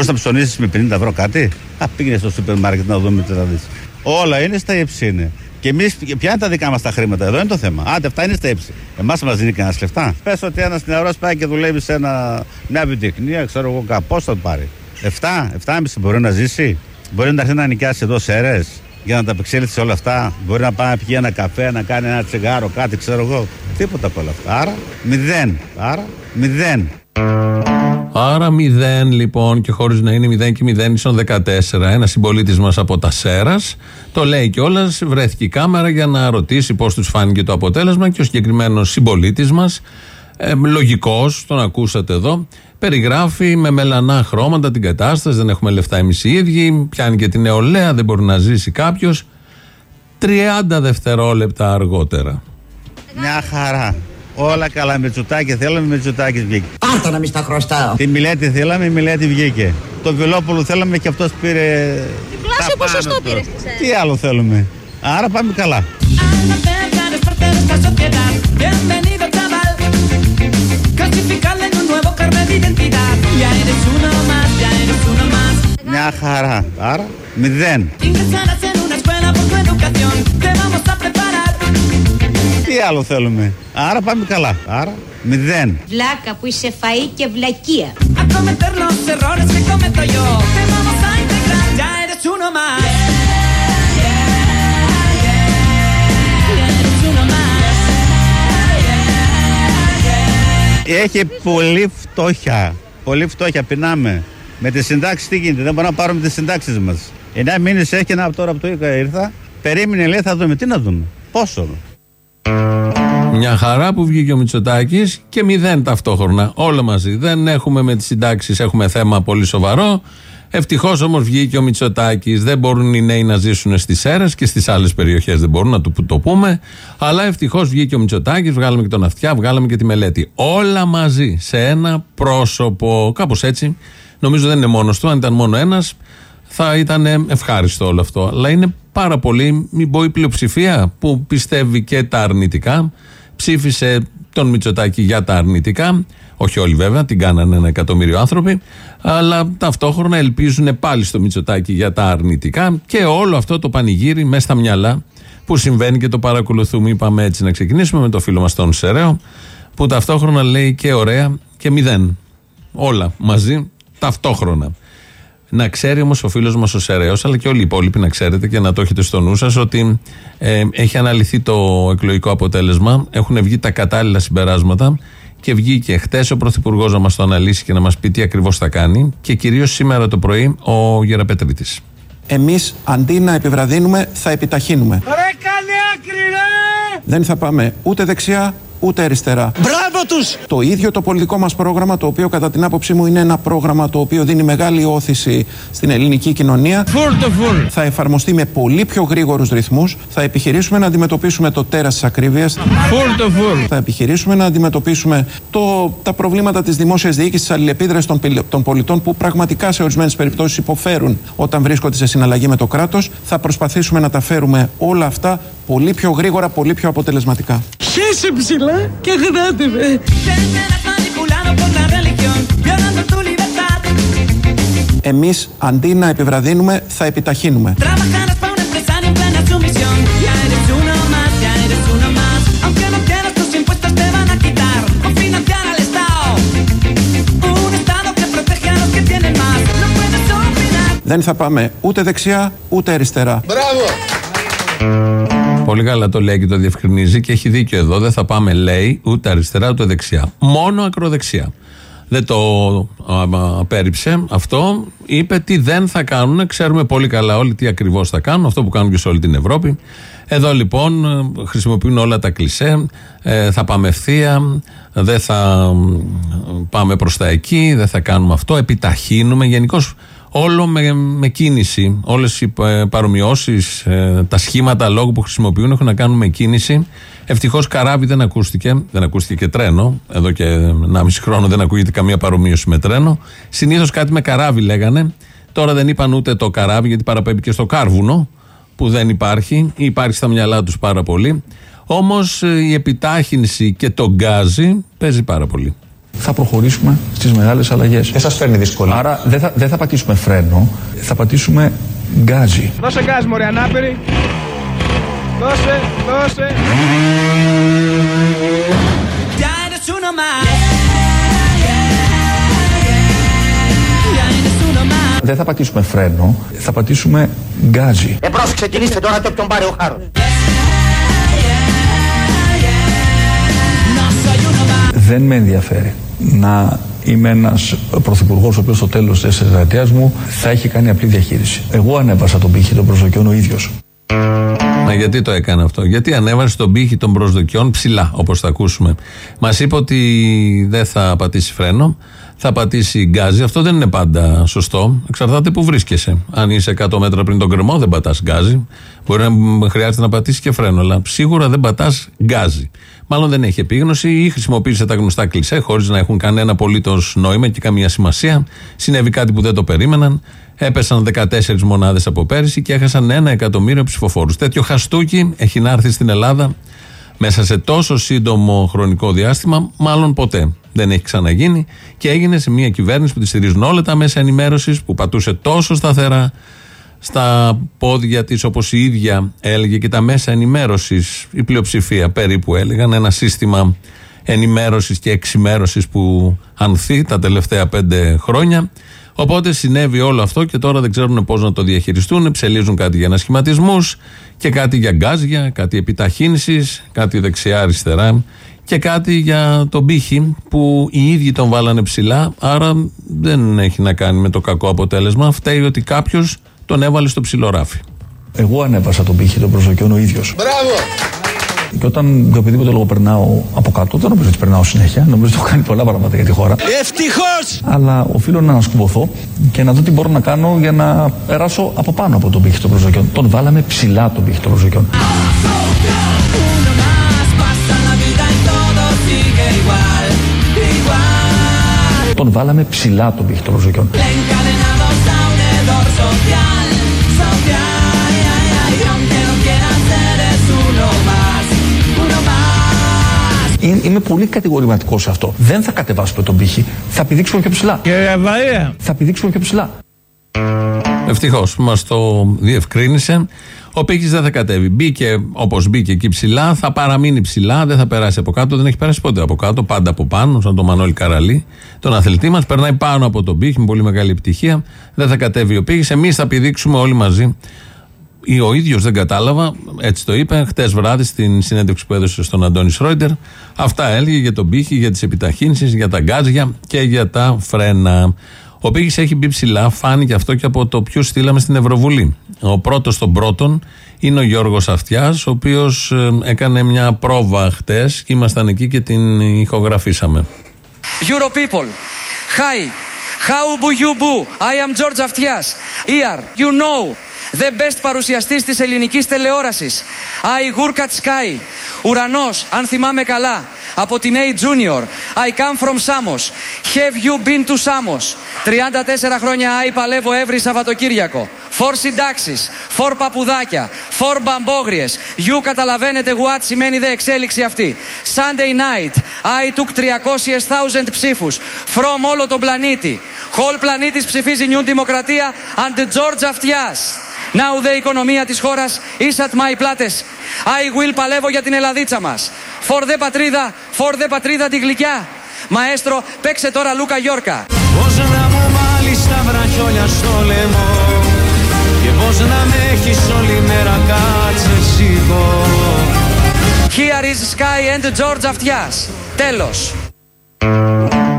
Μπορείς να ψωνίσεις με 50 ευρώ κάτι; Α, πήγαινε στο σούπερ μάρκετ να δούμε τι θα δεις. Όλα είναι στα ύψη είναι. Και εμείς, ποια είναι τα δικά μας τα χρήματα, εδώ είναι το θέμα. Άντε, αυτά είναι στα ύψη. Εμάς μας δίνει κανένας λεφτά. Πες ότι ένας νεαρός πάει και δουλεύει σε ένα, μια βιοτεχνία, ξέρω εγώ, πώς θα το πάρει. 7, 7,5 μπορεί να ζήσει; Μπορεί να έρθει να νοικιάσει εδώ σε αίρε για να τα απεξέλθει σε όλα αυτά; Μπορεί να πάει να πιει ένα καφέ, να κάνει ένα τσιγάρο, κάτι ξέρω εγώ. Τίποτα από όλα αυτά. Άρα μηδέν. Άρα μηδέν. Άρα μηδέν λοιπόν και χωρίς να είναι μηδέν και μηδέν ίσον 14. Ένα συμπολίτης μας από τα Σέρας το λέει κιόλας. Βρέθηκε η κάμερα για να ρωτήσει πώς τους φάνηκε το αποτέλεσμα και ο συγκεκριμένος συμπολίτης μας, ε, λογικός, τον ακούσατε εδώ, περιγράφει με μελανά χρώματα την κατάσταση. Δεν έχουμε λεφτά εμείς οι ίδιοι. Πιάνει και την νεολαία, δεν μπορεί να ζήσει κάποιος. 30 δευτερόλεπτα αργότερα. Μια χαρά. Όλα καλά με τσουτάκι θέλαμε, με τσουτάκι βγήκε. Πάρτα να μην στα χρωστάω. Τη Μιλέτη θέλαμε, η Μιλέτη βγήκε. Το Βιλόπουλο θέλαμε και αυτός πήρε. Διπλάσιο ποσοστό πήρες. Τις άλλο θέλουμε. Άρα πάμε καλά. Μια χαρά. Άρα μηδέν. Τι άλλο θέλουμε. Άρα πάμε καλά. Άρα μηδέν. Βλάκα που είσαι φαΐ και βλακεία. Έχει πολύ φτώχεια. Πολύ φτώχεια. Πεινάμε. Με τις συντάξεις τι γίνεται; Δεν μπορούμε να πάρουμε τις συντάξεις μας. Εννέα μήνες έχει ένα τώρα από το ΙΚΑ ήρθα. Περίμενε λέει θα δούμε. Τι να δούμε; Πόσο; Μια χαρά που βγήκε ο Μητσοτάκης και μηδέν ταυτόχρονα. Όλα μαζί. Δεν έχουμε με τις συντάξεις, έχουμε θέμα πολύ σοβαρό. Ευτυχώς όμως βγήκε ο Μητσοτάκης. Δεν μπορούν οι νέοι να ζήσουν στις αίρες και στις άλλες περιοχές. Δεν μπορούν να το, το πούμε. Αλλά ευτυχώς βγήκε ο Μητσοτάκης. Βγάλαμε και τον αυτιά, βγάλαμε και τη μελέτη. Όλα μαζί σε ένα πρόσωπο. Κάπως έτσι. Νομίζω δεν είναι μόνος του. Αν ήταν μόνο ένας, θα ήταν ευχάριστο όλο αυτό. Αλλά είναι πάρα πολύ, μην πω η πλειοψηφία που πιστεύει και τα αρνητικά. Ψήφισε τον Μητσοτάκη για τα αρνητικά. Όχι όλοι βέβαια, την κάνανε ένα εκατομμύριο άνθρωποι. Αλλά ταυτόχρονα ελπίζουν πάλι στο Μητσοτάκη για τα αρνητικά. Και όλο αυτό το πανηγύρι μέσα στα μυαλά που συμβαίνει και το παρακολουθούμε. Είπαμε έτσι να ξεκινήσουμε με το φίλο μας τον Σεραίο, που ταυτόχρονα λέει και ωραία και μηδέν. Όλα μαζί ταυτόχρονα. Να ξέρει όμως ο φίλος μας ο Σεραίο, αλλά και όλοι οι υπόλοιποι να ξέρετε και να το έχετε στο νου σας, ότι ε, έχει αναλυθεί το εκλογικό αποτέλεσμα, έχουν βγει τα κατάλληλα συμπεράσματα και βγήκε χτες ο Πρωθυπουργός να μας το αναλύσει και να μας πει τι ακριβώς θα κάνει και κυρίως σήμερα το πρωί ο Γεραπετρίτης. Εμείς αντί να επιβραδύνουμε, θα επιταχύνουμε. Ρε κάνε άκρη, ρε! Δεν θα πάμε ούτε δεξιά ούτε αριστερά. Μπράβο τους! Το ίδιο το πολιτικό μας πρόγραμμα, το οποίο κατά την άποψή μου είναι ένα πρόγραμμα το οποίο δίνει μεγάλη όθηση στην ελληνική κοινωνία, Full to full. θα εφαρμοστεί με πολύ πιο γρήγορους ρυθμούς. Θα επιχειρήσουμε να αντιμετωπίσουμε το τέρας της ακρίβειας. Full to full. Θα επιχειρήσουμε να αντιμετωπίσουμε το, τα προβλήματα της δημόσιας διοίκησης, της αλληλεπίδρασης των, πιλ- των πολιτών που πραγματικά σε ορισμένες περιπτώσεις υποφέρουν όταν βρίσκονται σε συναλλαγή με το κράτος. Θα προσπαθήσουμε να τα φέρουμε όλα αυτά πολύ πιο γρήγορα, πολύ πιο αποτελεσματικά. Χέσε ψηλά και γράτε με. Εμείς αντί να επιβραδύνουμε θα επιταχύνουμε. Δεν θα πάμε ούτε δεξιά ούτε αριστερά. Πολύ καλά το λέει και το διευκρινίζει και έχει δίκιο εδώ. Δεν θα πάμε, λέει, ούτε αριστερά ούτε δεξιά. Μόνο ακροδεξιά. Δεν το α, α, απέρριψε αυτό. Είπε τι δεν θα κάνουν. Ξέρουμε πολύ καλά όλοι τι ακριβώς θα κάνουν. Αυτό που κάνουν και σε όλη την Ευρώπη. Εδώ λοιπόν ε, χρησιμοποιούν όλα τα κλισέ. Ε, θα πάμε ευθεία. Δεν θα ε, πάμε προς τα εκεί. Δεν θα κάνουμε αυτό. Επιταχύνουμε. Γενικώς όλο με, με κίνηση. Όλες οι ε, παρομοιώσεις, τα σχήματα λόγου που χρησιμοποιούν έχουν να κάνουν με κίνηση. Ευτυχώς καράβι δεν ακούστηκε. Δεν ακούστηκε και τρένο. Εδώ και 1,5 χρόνο δεν ακούγεται καμία παρομοίωση με τρένο. Συνήθως κάτι με καράβι λέγανε. Τώρα δεν είπαν ούτε το καράβι γιατί παραπέμπει και στο κάρβουνο που δεν υπάρχει ή υπάρχει στα μυαλά τους πάρα πολύ. Όμως η επιτάχυνση και το γκάζι παίζει πάρα πολύ. Θα προχωρήσουμε στις μεγάλες αλλαγές. Δεν σας φέρνει δυσκολία. Άρα δεν θα, δεν θα πατήσουμε φρένο, θα πατήσουμε γκάζι. Δώσε γκάζ μωρέ ανάπηρη. Δώσε, δώσε. Δεν θα πατήσουμε φρένο, θα πατήσουμε γκάζι. Εμπρός ξεκινήστε τώρα κι όποιον πάρει ο χάρος. Δεν με ενδιαφέρει να είμαι ένας πρωθυπουργός ο οποίος στο τέλος της θητείας μου θα έχει κάνει απλή διαχείριση. Εγώ ανέβασα τον πήχη των προσδοκιών ο ίδιος. Μα γιατί το έκανε αυτό, Γιατί ανέβασε τον πήχη των προσδοκιών ψηλά, όπως θα ακούσουμε. Μας είπε ότι δεν θα πατήσει φρένο, θα πατήσει γκάζι. Αυτό δεν είναι πάντα σωστό. Εξαρτάται που βρίσκεσαι. Αν είσαι 100 μέτρα πριν τον γκρεμό, δεν πατάς γκάζι. Μπορεί να χρειάζεται να πατήσεις και φρένο, αλλά σίγουρα δεν πατάς γκάζι. Μάλλον δεν έχει επίγνωση ή χρησιμοποίησε τα γνωστά κλισέ χωρίς να έχουν κανένα απολύτως νόημα και καμία σημασία. Συνέβη κάτι που δεν το περίμεναν. Έπεσαν 14 μονάδες από πέρυσι και έχασαν ένα εκατομμύριο ψηφοφόρους. Τέτοιο χαστούκι έχει να έρθει στην Ελλάδα μέσα σε τόσο σύντομο χρονικό διάστημα, μάλλον ποτέ. Δεν έχει ξαναγίνει και έγινε σε μια κυβέρνηση που τη στηρίζουν όλα τα μέσα ενημέρωσης, που πατούσε τόσο σταθερά στα πόδια της όπως η ίδια έλεγε και τα μέσα ενημέρωσης η πλειοψηφία περίπου έλεγαν ένα σύστημα ενημέρωσης και εξημέρωσης που ανθεί τα τελευταία πέντε χρόνια οπότε συνέβη όλο αυτό και τώρα δεν ξέρουν πώς να το διαχειριστούν ψελίζουν κάτι για ανασχηματισμούς και κάτι για γκάζια, κάτι επιταχύνσεις κάτι δεξιά αριστερά και κάτι για τον πύχη που οι ίδιοι τον βάλανε ψηλά άρα δεν έχει να κάνει με το κακό αποτέλεσμα φταίει ότι κάποιος τον έβαλε στο ψιλοράφι. Εγώ ανέβασα τον πύχη των προσδοκιών ο ίδιος. Μπράβο! Και όταν για οποιοδήποτε λόγο περνάω από κάτω, δεν νομίζω ότι περνάω συνέχεια. Νομίζω ότι έχω κάνει πολλά πράγματα για τη χώρα. Ευτυχώς! Αλλά οφείλω να ανασκουμποθώ και να δω τι μπορώ να κάνω για να περάσω από πάνω από τον πύχη των προσδοκιών. Τον βάλαμε ψηλά τον πύχη των προσδοκιών. Τον βάλαμε ψηλά τον πύχη των προσδοκιών. Είμαι πολύ κατηγορηματικός σε αυτό. Δεν θα κατεβάσουμε τον πύχη. Θα πηδήξουμε πιο ψηλά. Κύριε Βαρία. Θα πηδήξουμε πιο ψηλά. Ευτυχώς μας το διευκρίνησε. Ο πύχης δεν θα κατέβει. Μπήκε όπως μπήκε εκεί ψηλά, θα παραμείνει ψηλά, δεν θα περάσει από κάτω. Δεν έχει περάσει ποτέ από κάτω, πάντα από πάνω, σαν τον Μανώλη Καραλή. Τον αθλητή μας περνάει πάνω από τον πύχη με πολύ μεγάλη επιτυχία. Δεν θα κατέβει ο πύχης. Εμείς θα πηδήξουμε όλοι μαζί ο ίδιος δεν κατάλαβα, έτσι το είπε, χτες βράδυ στην συνέντευξη που έδωσε στον Αντώνη Σρόιντερ. Αυτά έλεγε για τον πύχη, για τις επιταχύνσεις, για τα γκάζια και για τα φρένα. Ο πύχης έχει μπει ψηλά, φάνηκε αυτό και από το ποιους στείλαμε στην Ευρωβουλή. Ο πρώτος των πρώτων είναι ο Γιώργος Αυτιάς, ο οποίος ε, έκανε μια πρόβα χτες και ήμασταν εκεί και την ηχογραφήσαμε. Euro people, hi, how do you do? I am George Aftias. Here, you know, The best παρουσιαστής της ελληνικής τηλεόρασης. I work at Sky. Ουρανός, αν θυμάμαι καλά. Από την A Junior. I come from Samos. Have you been to Samos? 34 χρόνια I παλεύω every Σαββατοκύριακο. Φορ συντάξεις, φορ παπουδάκια, φορ μπαμπόγριες. You καταλαβαίνετε what σημαίνει δε εξέλιξη αυτή. Sunday night, I took 300.000 ψήφους. From όλο τον πλανήτη. Whole πλανήτης ψηφίζει Νιου Δημοκρατία and George Αυτιάς. Now the οικονομία της χώρας is at my πλάτες. I will παλεύω για την Ελλαδίτσα μας. For the πατρίδα, for the πατρίδα τη γλυκιά. Μαέστρο, παίξε τώρα Λούκα Γιόρκα. Πώς να μου μάλεις τα βραχιόλια στο λαιμό Και πώς να με έχεις όλη μέρα κάτσε σήκω Here is Sky and George Αυτιάς. Τέλος.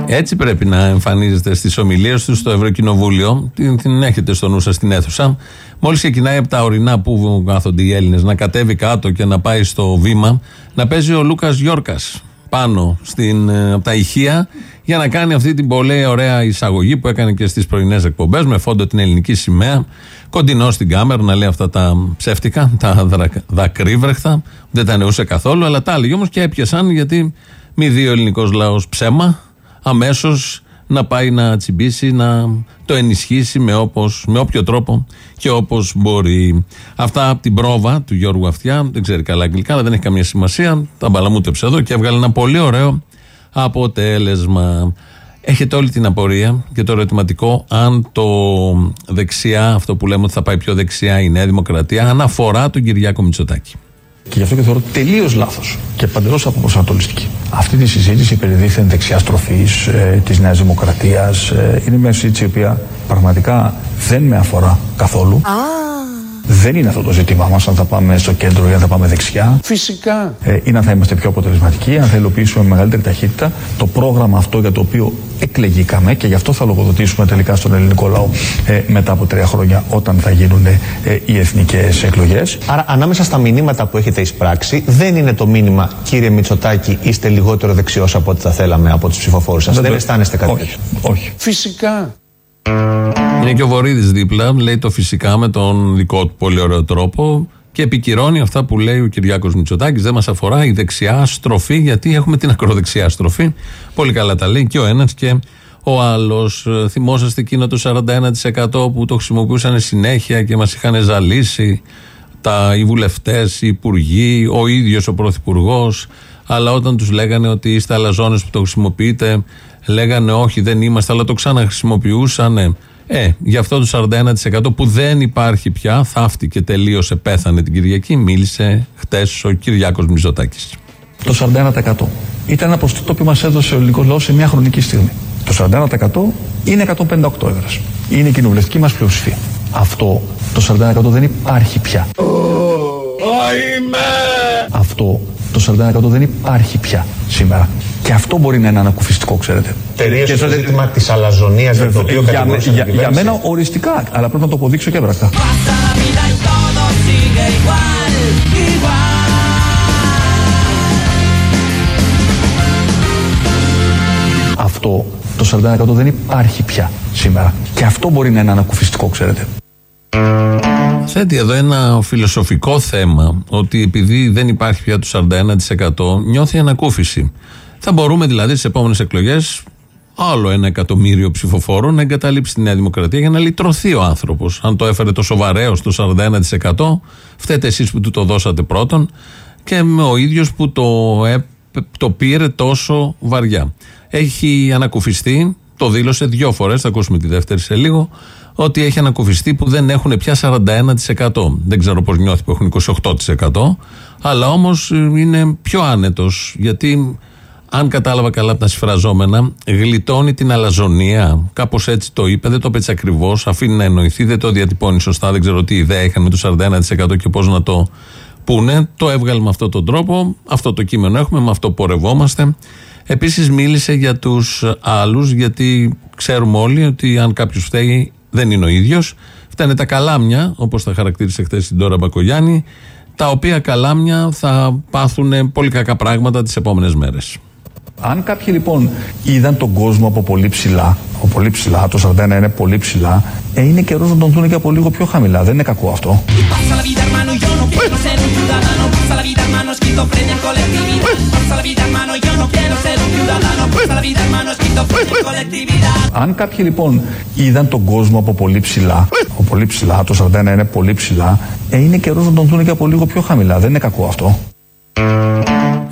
Έτσι πρέπει να εμφανίζεται στις ομιλίες τους στο Ευρωκοινοβούλιο. Την, την έχετε στο νου σας στην αίθουσα. Μόλις ξεκινάει από τα ορεινά που κάθονται οι Έλληνες να κατέβει κάτω και να πάει στο βήμα, να παίζει ο Λούκας Γιόρκας πάνω στην, ε, από τα ηχεία για να κάνει αυτή την πολύ ωραία εισαγωγή που έκανε και στις πρωινές εκπομπές με φόντο την ελληνική σημαία. Κοντινό στην κάμερα να λέει αυτά τα ψεύτικα, τα δακρύβρεχτα. Δεν τα νεούσε καθόλου, αλλά τα έλεγε όμως και έπιασαν γιατί μη δει ο ελληνικός λαός ψέμα αμέσως να πάει να τσιμπήσει, να το ενισχύσει με, όπως, με όποιο τρόπο και όπως μπορεί. Αυτά από την πρόβα του Γιώργου Αυτιά, δεν ξέρει καλά αγγλικά, αλλά δεν έχει καμία σημασία. Τα μπαλαμούτεψε εδώ και έβγαλε ένα πολύ ωραίο αποτέλεσμα. Έχετε όλη την απορία και το ερωτηματικό αν το δεξιά, αυτό που λέμε ότι θα πάει πιο δεξιά η Νέα Δημοκρατία, αν αφορά τον Κυριάκο Μητσοτάκη. Και γι' αυτό και θεωρώ τελείως λάθος και παντελώς αποπροσανατολιστική. Αυτή τη συζήτηση περί δίθεν δεξιά τροφή ε, της Νέας Δημοκρατίας ε, είναι μια συζήτηση η οποία πραγματικά δεν με αφορά καθόλου. Δεν είναι αυτό το ζήτημά μας, αν θα πάμε στο κέντρο ή αν θα πάμε δεξιά. Φυσικά. Ε, είναι αν θα είμαστε πιο αποτελεσματικοί, αν θα υλοποιήσουμε με μεγαλύτερη ταχύτητα το πρόγραμμα αυτό για το οποίο εκλεγήκαμε και γι' αυτό θα λογοδοτήσουμε τελικά στον ελληνικό λαό ε, μετά από τρία χρόνια όταν θα γίνουν ε, οι εθνικές εκλογές. Άρα, ανάμεσα στα μηνύματα που έχετε εισπράξει, δεν είναι το μήνυμα, κύριε Μητσοτάκη, είστε λιγότερο δεξιός από ό,τι θα θέλαμε από τους ψηφοφόρους σας. Δεν, δεν αισθάνεστε κάτι όχι, όχι. Φυσικά. Είναι και ο Βορύδης δίπλα, λέει το φυσικά με τον δικό του πολύ ωραίο τρόπο και επικυρώνει αυτά που λέει ο Κυριάκος Μητσοτάκης. Δεν μας αφορά η δεξιά στροφή, γιατί έχουμε την ακροδεξιά στροφή. Πολύ καλά τα λέει και ο ένας και ο άλλος. Θυμόσαστε εκείνο το 41% που το χρησιμοποιούσαν συνέχεια και μας είχαν ζαλίσει τα, οι βουλευτές, οι υπουργοί, ο ίδιος ο πρωθυπουργός. Αλλά όταν τους λέγανε ότι είστε αλαζόνες που το χρησιμοποιείτε, λέγανε όχι, δεν είμαστε, αλλά το ξαναχρησιμοποιούσαν. Ε, γι' αυτό το 41% που δεν υπάρχει πια, θαύτηκε, τελείωσε, πέθανε την Κυριακή, μίλησε χτε ο Κυριάκο Μιζωτάκη. Το 41% ήταν ένα ποσοστό το οποίο μα έδωσε ο ελληνικό λαό σε μια χρονική στιγμή. Το 41% είναι 158 έδρε. Είναι η κοινοβουλευτική μα πλειοψηφία. Αυτό το 41% δεν υπάρχει πια. Αυτό το 41% δεν υπάρχει πια σήμερα. Και αυτό μπορεί να είναι ανακουφιστικό, ξέρετε. Τελείωσε το ζήτημα της αλαζονίας για το οποίο για, για, για μένα οριστικά, αλλά πρέπει να το αποδείξω και έβρακτα. Αυτό το 41% δεν υπάρχει πια σήμερα. Και αυτό μπορεί να είναι ανακουφιστικό, ξέρετε. Θέτει εδώ ένα φιλοσοφικό θέμα ότι επειδή δεν υπάρχει πια το 41% νιώθει ανακούφιση. Θα μπορούμε δηλαδή στις επόμενες εκλογές άλλο ένα εκατομμύριο ψηφοφόρων να εγκαταλείψει τη Νέα Δημοκρατία για να λυτρωθεί ο άνθρωπος. Αν το έφερε τόσο βαρέω στο 41%, φταίτε εσείς που του το δώσατε πρώτον και με ο ίδιος που το, το πήρε τόσο βαριά. Έχει ανακουφιστεί, το δήλωσε δύο φορές, θα ακούσουμε τη δεύτερη σε λίγο, ότι έχει ανακουφιστεί που δεν έχουν πια 41%. Δεν ξέρω πώς νιώθει που έχουν 28%, αλλά όμως είναι πιο άνετος γιατί αν κατάλαβα καλά από τα συμφραζόμενα, γλιτώνει την αλαζονία. Κάπως έτσι το είπε, δεν το είπε έτσι ακριβώς. Αφήνει να εννοηθεί, δεν το διατυπώνει σωστά. Δεν ξέρω τι ιδέα είχαν με το 41% και πώς να το πούνε. Το έβγαλε με αυτόν τον τρόπο. Αυτό το κείμενο έχουμε, με αυτό πορευόμαστε. Επίσης μίλησε για τους άλλους, γιατί ξέρουμε όλοι ότι αν κάποιος φταίει, δεν είναι ο ίδιος. Φταίνε τα καλάμια, όπως τα χαρακτήρισε χθες την Τώρα Μπακογιάννη, τα οποία καλάμια θα πάθουν πολύ κακά πράγματα τις επόμενες μέρες. Αν κάποιοι λοιπόν είδαν τον κόσμο από πολύ ψηλά, από πολύ ψηλά, το 41 είναι πολύ ψηλά, ε, είναι καιρός να τον δουν και από λίγο πιο χαμηλά. Δεν είναι κακό αυτό. Αν κάποιοι λοιπόν είδαν τον κόσμο από πολύ ψηλά, από πολύ ψηλά, το 41 είναι πολύ ψηλά, ε, είναι καιρός να τον δουν και από λίγο πιο χαμηλά. Δεν είναι κακό αυτό.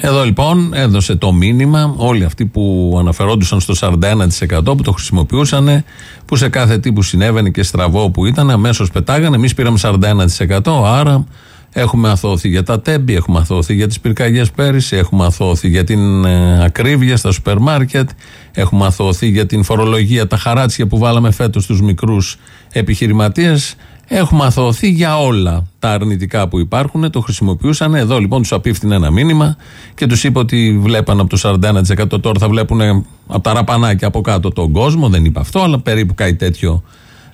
Εδώ λοιπόν έδωσε το μήνυμα όλοι αυτοί που αναφερόντουσαν στο 41% που το χρησιμοποιούσαν, που σε κάθε τι που συνέβαινε και στραβό που ήταν, αμέσως πετάγανε. Εμείς πήραμε 41%, άρα έχουμε αθώθει για τα τέμπη, έχουμε αθώθει για τις πυρκαγιές πέρυσι, έχουμε αθώθει για την ε, ακρίβεια στα σούπερ μάρκετ, έχουμε αθώθει για την φορολογία, τα χαράτσια που βάλαμε φέτος στους μικρούς επιχειρηματίες. Έχουμε αθωωθεί για όλα τα αρνητικά που υπάρχουν. Το χρησιμοποιούσαν. Εδώ λοιπόν τους απίφθηνε ένα μήνυμα και τους είπε ότι βλέπαν από το 41% τώρα θα βλέπουν από τα ραπανάκια από κάτω τον κόσμο. Δεν είπε αυτό, αλλά περίπου κάτι τέτοιο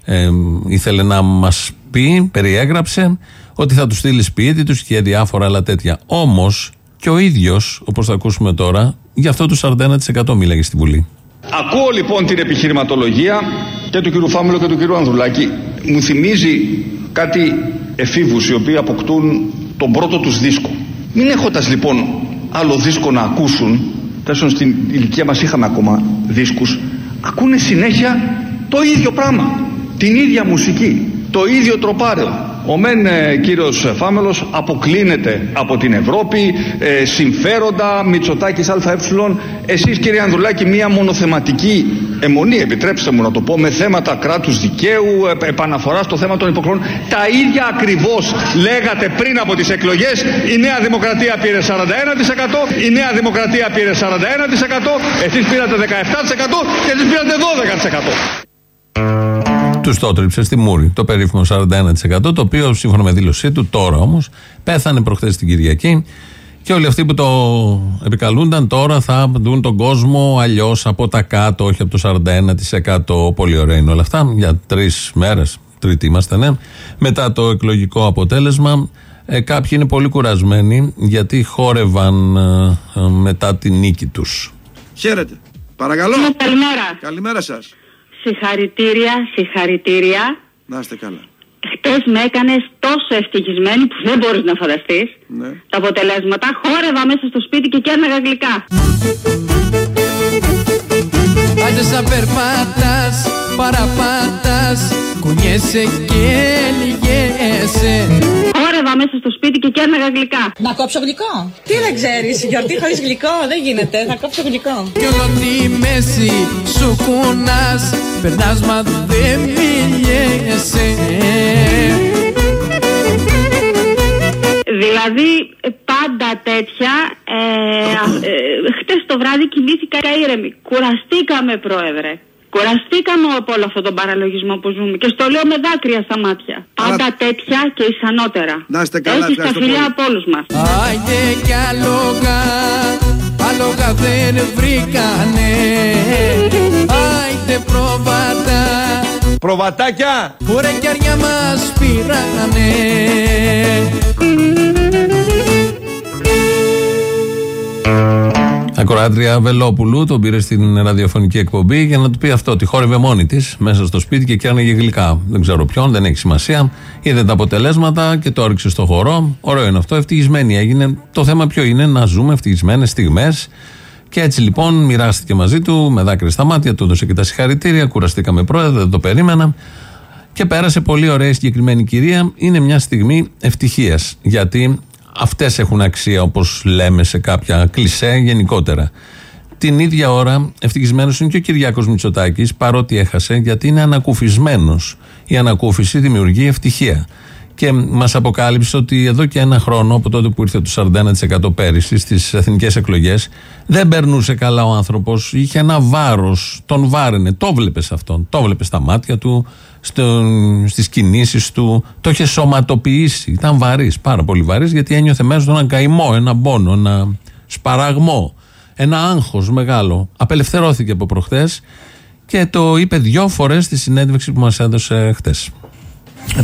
ε, ήθελε να μας πει, περιέγραψε, ότι θα τους στείλει σπίτι τους και διάφορα άλλα τέτοια. Όμως και ο ίδιος, όπως θα ακούσουμε τώρα, για αυτό το 41% μίλαγε στη Βουλή. Ακούω λοιπόν την επιχειρηματολογία και του κ. Φάμουλο και του κ. Ανδρουλάκη. Μου θυμίζει κάτι εφήβους οι οποίοι αποκτούν τον πρώτο τους δίσκο. Μην έχοντας λοιπόν άλλο δίσκο να ακούσουν, τέσσερα στην ηλικία μας είχαμε ακόμα δίσκους, ακούνε συνέχεια το ίδιο πράγμα, την ίδια μουσική, το ίδιο τροπάρεο. Ο μεν ε, κύριος Φάμελος αποκλίνεται από την Ευρώπη, ε, συμφέροντα, Μητσοτάκης ΑΕ. Εσείς κύριε Ανδρουλάκη μία μονοθεματική αιμονή, επιτρέψτε μου να το πω, με θέματα κράτους δικαίου, ε, επαναφορά στο θέμα των υποχρεών. Τα ίδια ακριβώς λέγατε πριν από τις εκλογές, η Νέα Δημοκρατία πήρε 41%, η Νέα Δημοκρατία πήρε 41%, εσείς πήρατε 17% και εσείς πήρατε 12%. Του το τρίψε στη Μούρη. Το περίφημο 41%, το οποίο σύμφωνα με δήλωσή του τώρα όμως πέθανε προχθές την Κυριακή. Και όλοι αυτοί που το επικαλούνταν τώρα θα δουν τον κόσμο αλλιώς από τα κάτω, όχι από το 41%. Πολύ ωραία είναι όλα αυτά. Για τρεις μέρες, τρίτη είμαστε, ναι. Μετά το εκλογικό αποτέλεσμα, ε, κάποιοι είναι πολύ κουρασμένοι γιατί χόρευαν ε, ε, μετά τη νίκη τους. Χαίρετε. Παρακαλώ. Καλημέρα. Καλημέρα σας. Συγχαρητήρια, συγχαρητήρια. Να είστε καλά. Χτες με έκανες τόσο ευτυχισμένη που δεν μπορείς να φανταστείς Ναι. τα αποτελέσματα. Χόρευα μέσα στο σπίτι και κέρναγα γλυκά. Άντε σαν περπάτας, παραπάτας Κουνιέσαι και λυγέσαι Χόρευα μέσα στο σπίτι και κέρναγα γλυκά. Να κόψω γλυκό. Τι δεν ξέρεις, γιορτή χωρίς γλυκό δεν γίνεται. Θα κόψω γλυκό. Κι όλο τη μέση σου κουνάς Περνάς μα δεν μιλιέσαι Δηλαδή ε, πάντα τέτοια. Ε, ε, χτες το βράδυ κοιμήθηκα ήρεμη. Κουραστήκαμε, πρόεδρε. Κουραστήκαμε από όλο αυτόν τον παραλογισμό που ζούμε. Και στο λέω με δάκρυα στα μάτια. Πάντα τέτοια και ισανότερα. Να είστε καλά, Έχεις τα ευχαριστώ φιλιά πολύ. από όλους μας. Άιντε κι άλογα, άλογα δεν βρήκανε Άιντε πρόβατα, Προβατάκια. ωραία κι αριά μας πήρανε Ακροάτρια Βελόπουλου τον πήρε στην ραδιοφωνική εκπομπή για να του πει αυτό. Ότι χόρευε μόνη της μέσα στο σπίτι και κέρναγε γλυκά. Δεν ξέρω ποιον, δεν έχει σημασία. Είδε τα αποτελέσματα και το έριξε στο χορό. Ωραίο είναι αυτό. Ευτυχισμένη έγινε. Το θέμα ποιο είναι να ζούμε ευτυχισμένες στιγμές. Και έτσι λοιπόν μοιράστηκε μαζί του με δάκρυα στα μάτια, του έδωσε και τα συγχαρητήρια. Κουραστήκαμε πρόεδρε, δεν το περίμενα. Και πέρασε πολύ ωραία η συγκεκριμένη κυρία. Είναι μια στιγμή ευτυχίας. Γιατί αυτές έχουν αξία, όπως λέμε σε κάποια κλισέ γενικότερα. Την ίδια ώρα ευτυχισμένος είναι και ο Κυριάκος Μητσοτάκης, παρότι έχασε, γιατί είναι ανακουφισμένος. Η ανακούφιση δημιουργεί ευτυχία. Και μας αποκάλυψε ότι εδώ και ένα χρόνο, από τότε που ήρθε το 41% πέρυσι στις εθνικές εκλογές, δεν περνούσε καλά ο άνθρωπος. Είχε ένα βάρος. Τον βάραινε. Το βλέπεις αυτόν. Το βλέπεις στα μάτια του, στις κινήσεις του. Το είχε σωματοποιήσει. Ήταν βαρύς. Πάρα πολύ βαρύς, γιατί ένιωθε μέσα του έναν καημό, ένα πόνο, ένα σπαραγμό. Ένα άγχος μεγάλο. Απελευθερώθηκε από προχθέ και το είπε δυο φορές στη συνέντευξη που μας έδωσε χτες.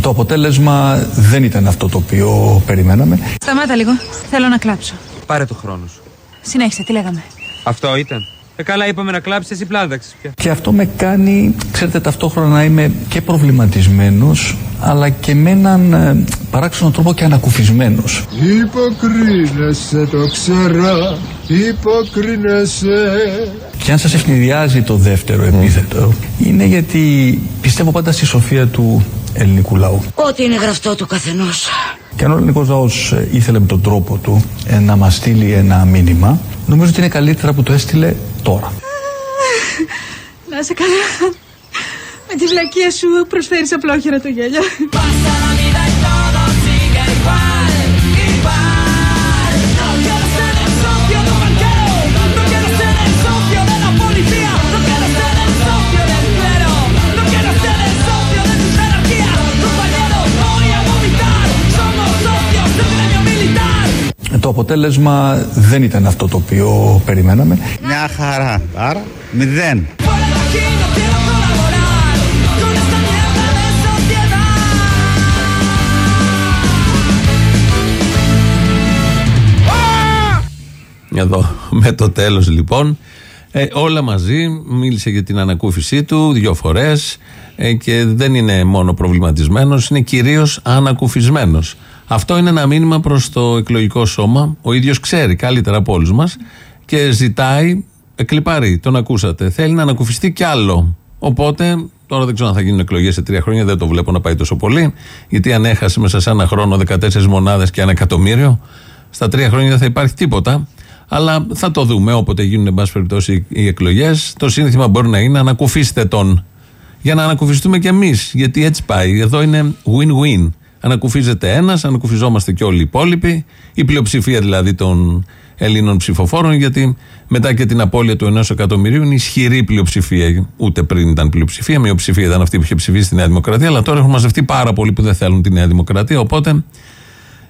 Το αποτέλεσμα δεν ήταν αυτό το οποίο περιμέναμε. Σταμάτα λίγο. Θέλω να κλάψω. Πάρε το χρόνο σου. Συνέχισε, τι λέγαμε. Αυτό ήταν. Ε, καλά, είπαμε να κλάψεις, εσύ πλάδαξε πια. Και αυτό με κάνει, ξέρετε, ταυτόχρονα να είμαι και προβληματισμένος, αλλά και με έναν ε, παράξενο τρόπο και ανακουφισμένος. Υποκρίνεσαι το ξέρω, υποκρίνεσαι. Και αν σας ευνηδιάζει το δεύτερο επίθετο, είναι γιατί πιστεύω πάντα στη σοφία του ελληνικού λαού. Ό,τι είναι γραφτό του καθενός. Και αν ο ελληνικός λαός ε, ήθελε με τον τρόπο του ε, να μας στείλει ένα μήνυμα, νομίζω ότι είναι καλύτερα που το έστειλε τώρα. Να είσαι καλά. Με τη βλακεία σου προσφέρεις απλόχερα το γέλιο. Αποτέλεσμα δεν ήταν αυτό το οποίο περιμέναμε. Μια χαρά. Άρα μηδέν. Εδώ με το τέλος λοιπόν ε, όλα μαζί μίλησε για την ανακούφιση του δύο φορές ε, και δεν είναι μόνο προβληματισμένος είναι κυρίως ανακουφισμένος αυτό είναι ένα μήνυμα προς το εκλογικό σώμα ο ίδιος ξέρει καλύτερα από όλους μας και ζητάει εκλυπαρεί, τον ακούσατε θέλει να ανακουφιστεί κι άλλο οπότε Τώρα δεν ξέρω αν θα γίνουν εκλογές σε τρία χρόνια, δεν το βλέπω να πάει τόσο πολύ. Γιατί αν έχασε μέσα σε ένα χρόνο 14 μονάδες και ένα εκατομμύριο, στα τρία χρόνια δεν θα υπάρχει τίποτα. Αλλά θα το δούμε όποτε γίνουν, εν πάση περιπτώσει, οι εκλογές. Το σύνθημα μπορεί να είναι ανακουφίστε τον. Για να ανακουφιστούμε κι εμείς. Γιατί έτσι πάει. Εδώ είναι win-win. Ανακουφίζεται ένας, ανακουφιζόμαστε και όλοι οι υπόλοιποι. Η πλειοψηφία δηλαδή των Ελλήνων ψηφοφόρων, γιατί μετά και την απώλεια του ενός εκατομμυρίου είναι ισχυρή πλειοψηφία. Ούτε πριν ήταν πλειοψηφία, μειοψηφία ήταν αυτή που είχε ψηφίσει στη Νέα Δημοκρατία, αλλά τώρα έχουν μαζευτεί πάρα πολλοί που δεν θέλουν τη Νέα Δημοκρατία. Οπότε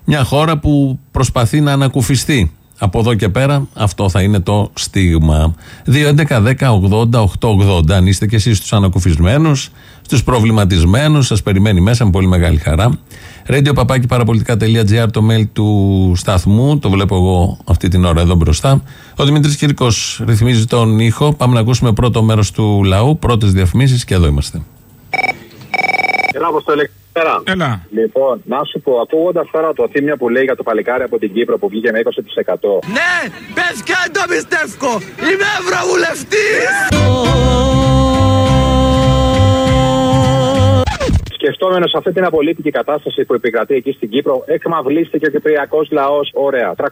μια χώρα που προσπαθεί να ανακουφιστεί. Από εδώ και πέρα αυτό θα είναι το στίγμα. 2.11.10.80.880 αν είστε και εσείς στους ανακουφισμένους, στους προβληματισμένους, σας περιμένει μέσα με πολύ μεγάλη χαρά. Radio παπάκι παραπολιτικά.gr το mail του σταθμού, το βλέπω εγώ αυτή την ώρα εδώ μπροστά. Ο Δημήτρης Κυρικός ρυθμίζει τον ήχο. Πάμε να ακούσουμε πρώτο μέρος του λαού, πρώτες διαφημίσεις και εδώ είμαστε. Έλα, Αποστολή. Πέρα. Έλα. Λοιπόν, να σου πω, ακούγοντας τώρα το θύμιο που λέει για το παλικάρι από την Κύπρο που βγήκε με 20%. Ναι, πες και αν το πιστεύω. Είμαι ευρωβουλευτής. Σκεφτόμενος σε αυτή την απολύτικη κατάσταση που επικρατεί εκεί στην Κύπρο, εκμαυλίστηκε ο κυπριακός λαός. Ωραία. 300.000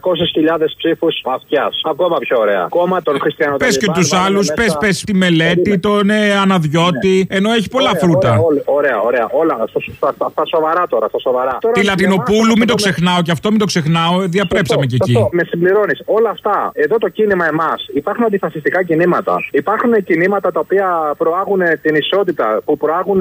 ψήφους αυτιά. Ακόμα πιο ωραία. Κόμμα των Χριστιανών. Πες και τους άλλους, πες πες τη μελέτη, τον ε, αναδιώτη, ενώ έχει πολλά Ωραία, φρούτα. Ωραία, ωραία, ωραία, ωραία. Όλα στα, στα, στα, στα σοβαρά τώρα. Στα σοβαρά. Τώρα, Τη Λατινοπούλου, μην το αυτό ξεχνάω και αυτό μην το ξεχνάω, διαπρέψαμε και εκεί. Σωστό, με συμπληρώνεις. Όλα αυτά, εδώ το κίνημα εμάς, υπάρχουν αντιφασιστικά κινήματα. Υπάρχουν κινήματα τα οποία προάγουν την ισότητα, που προάγουν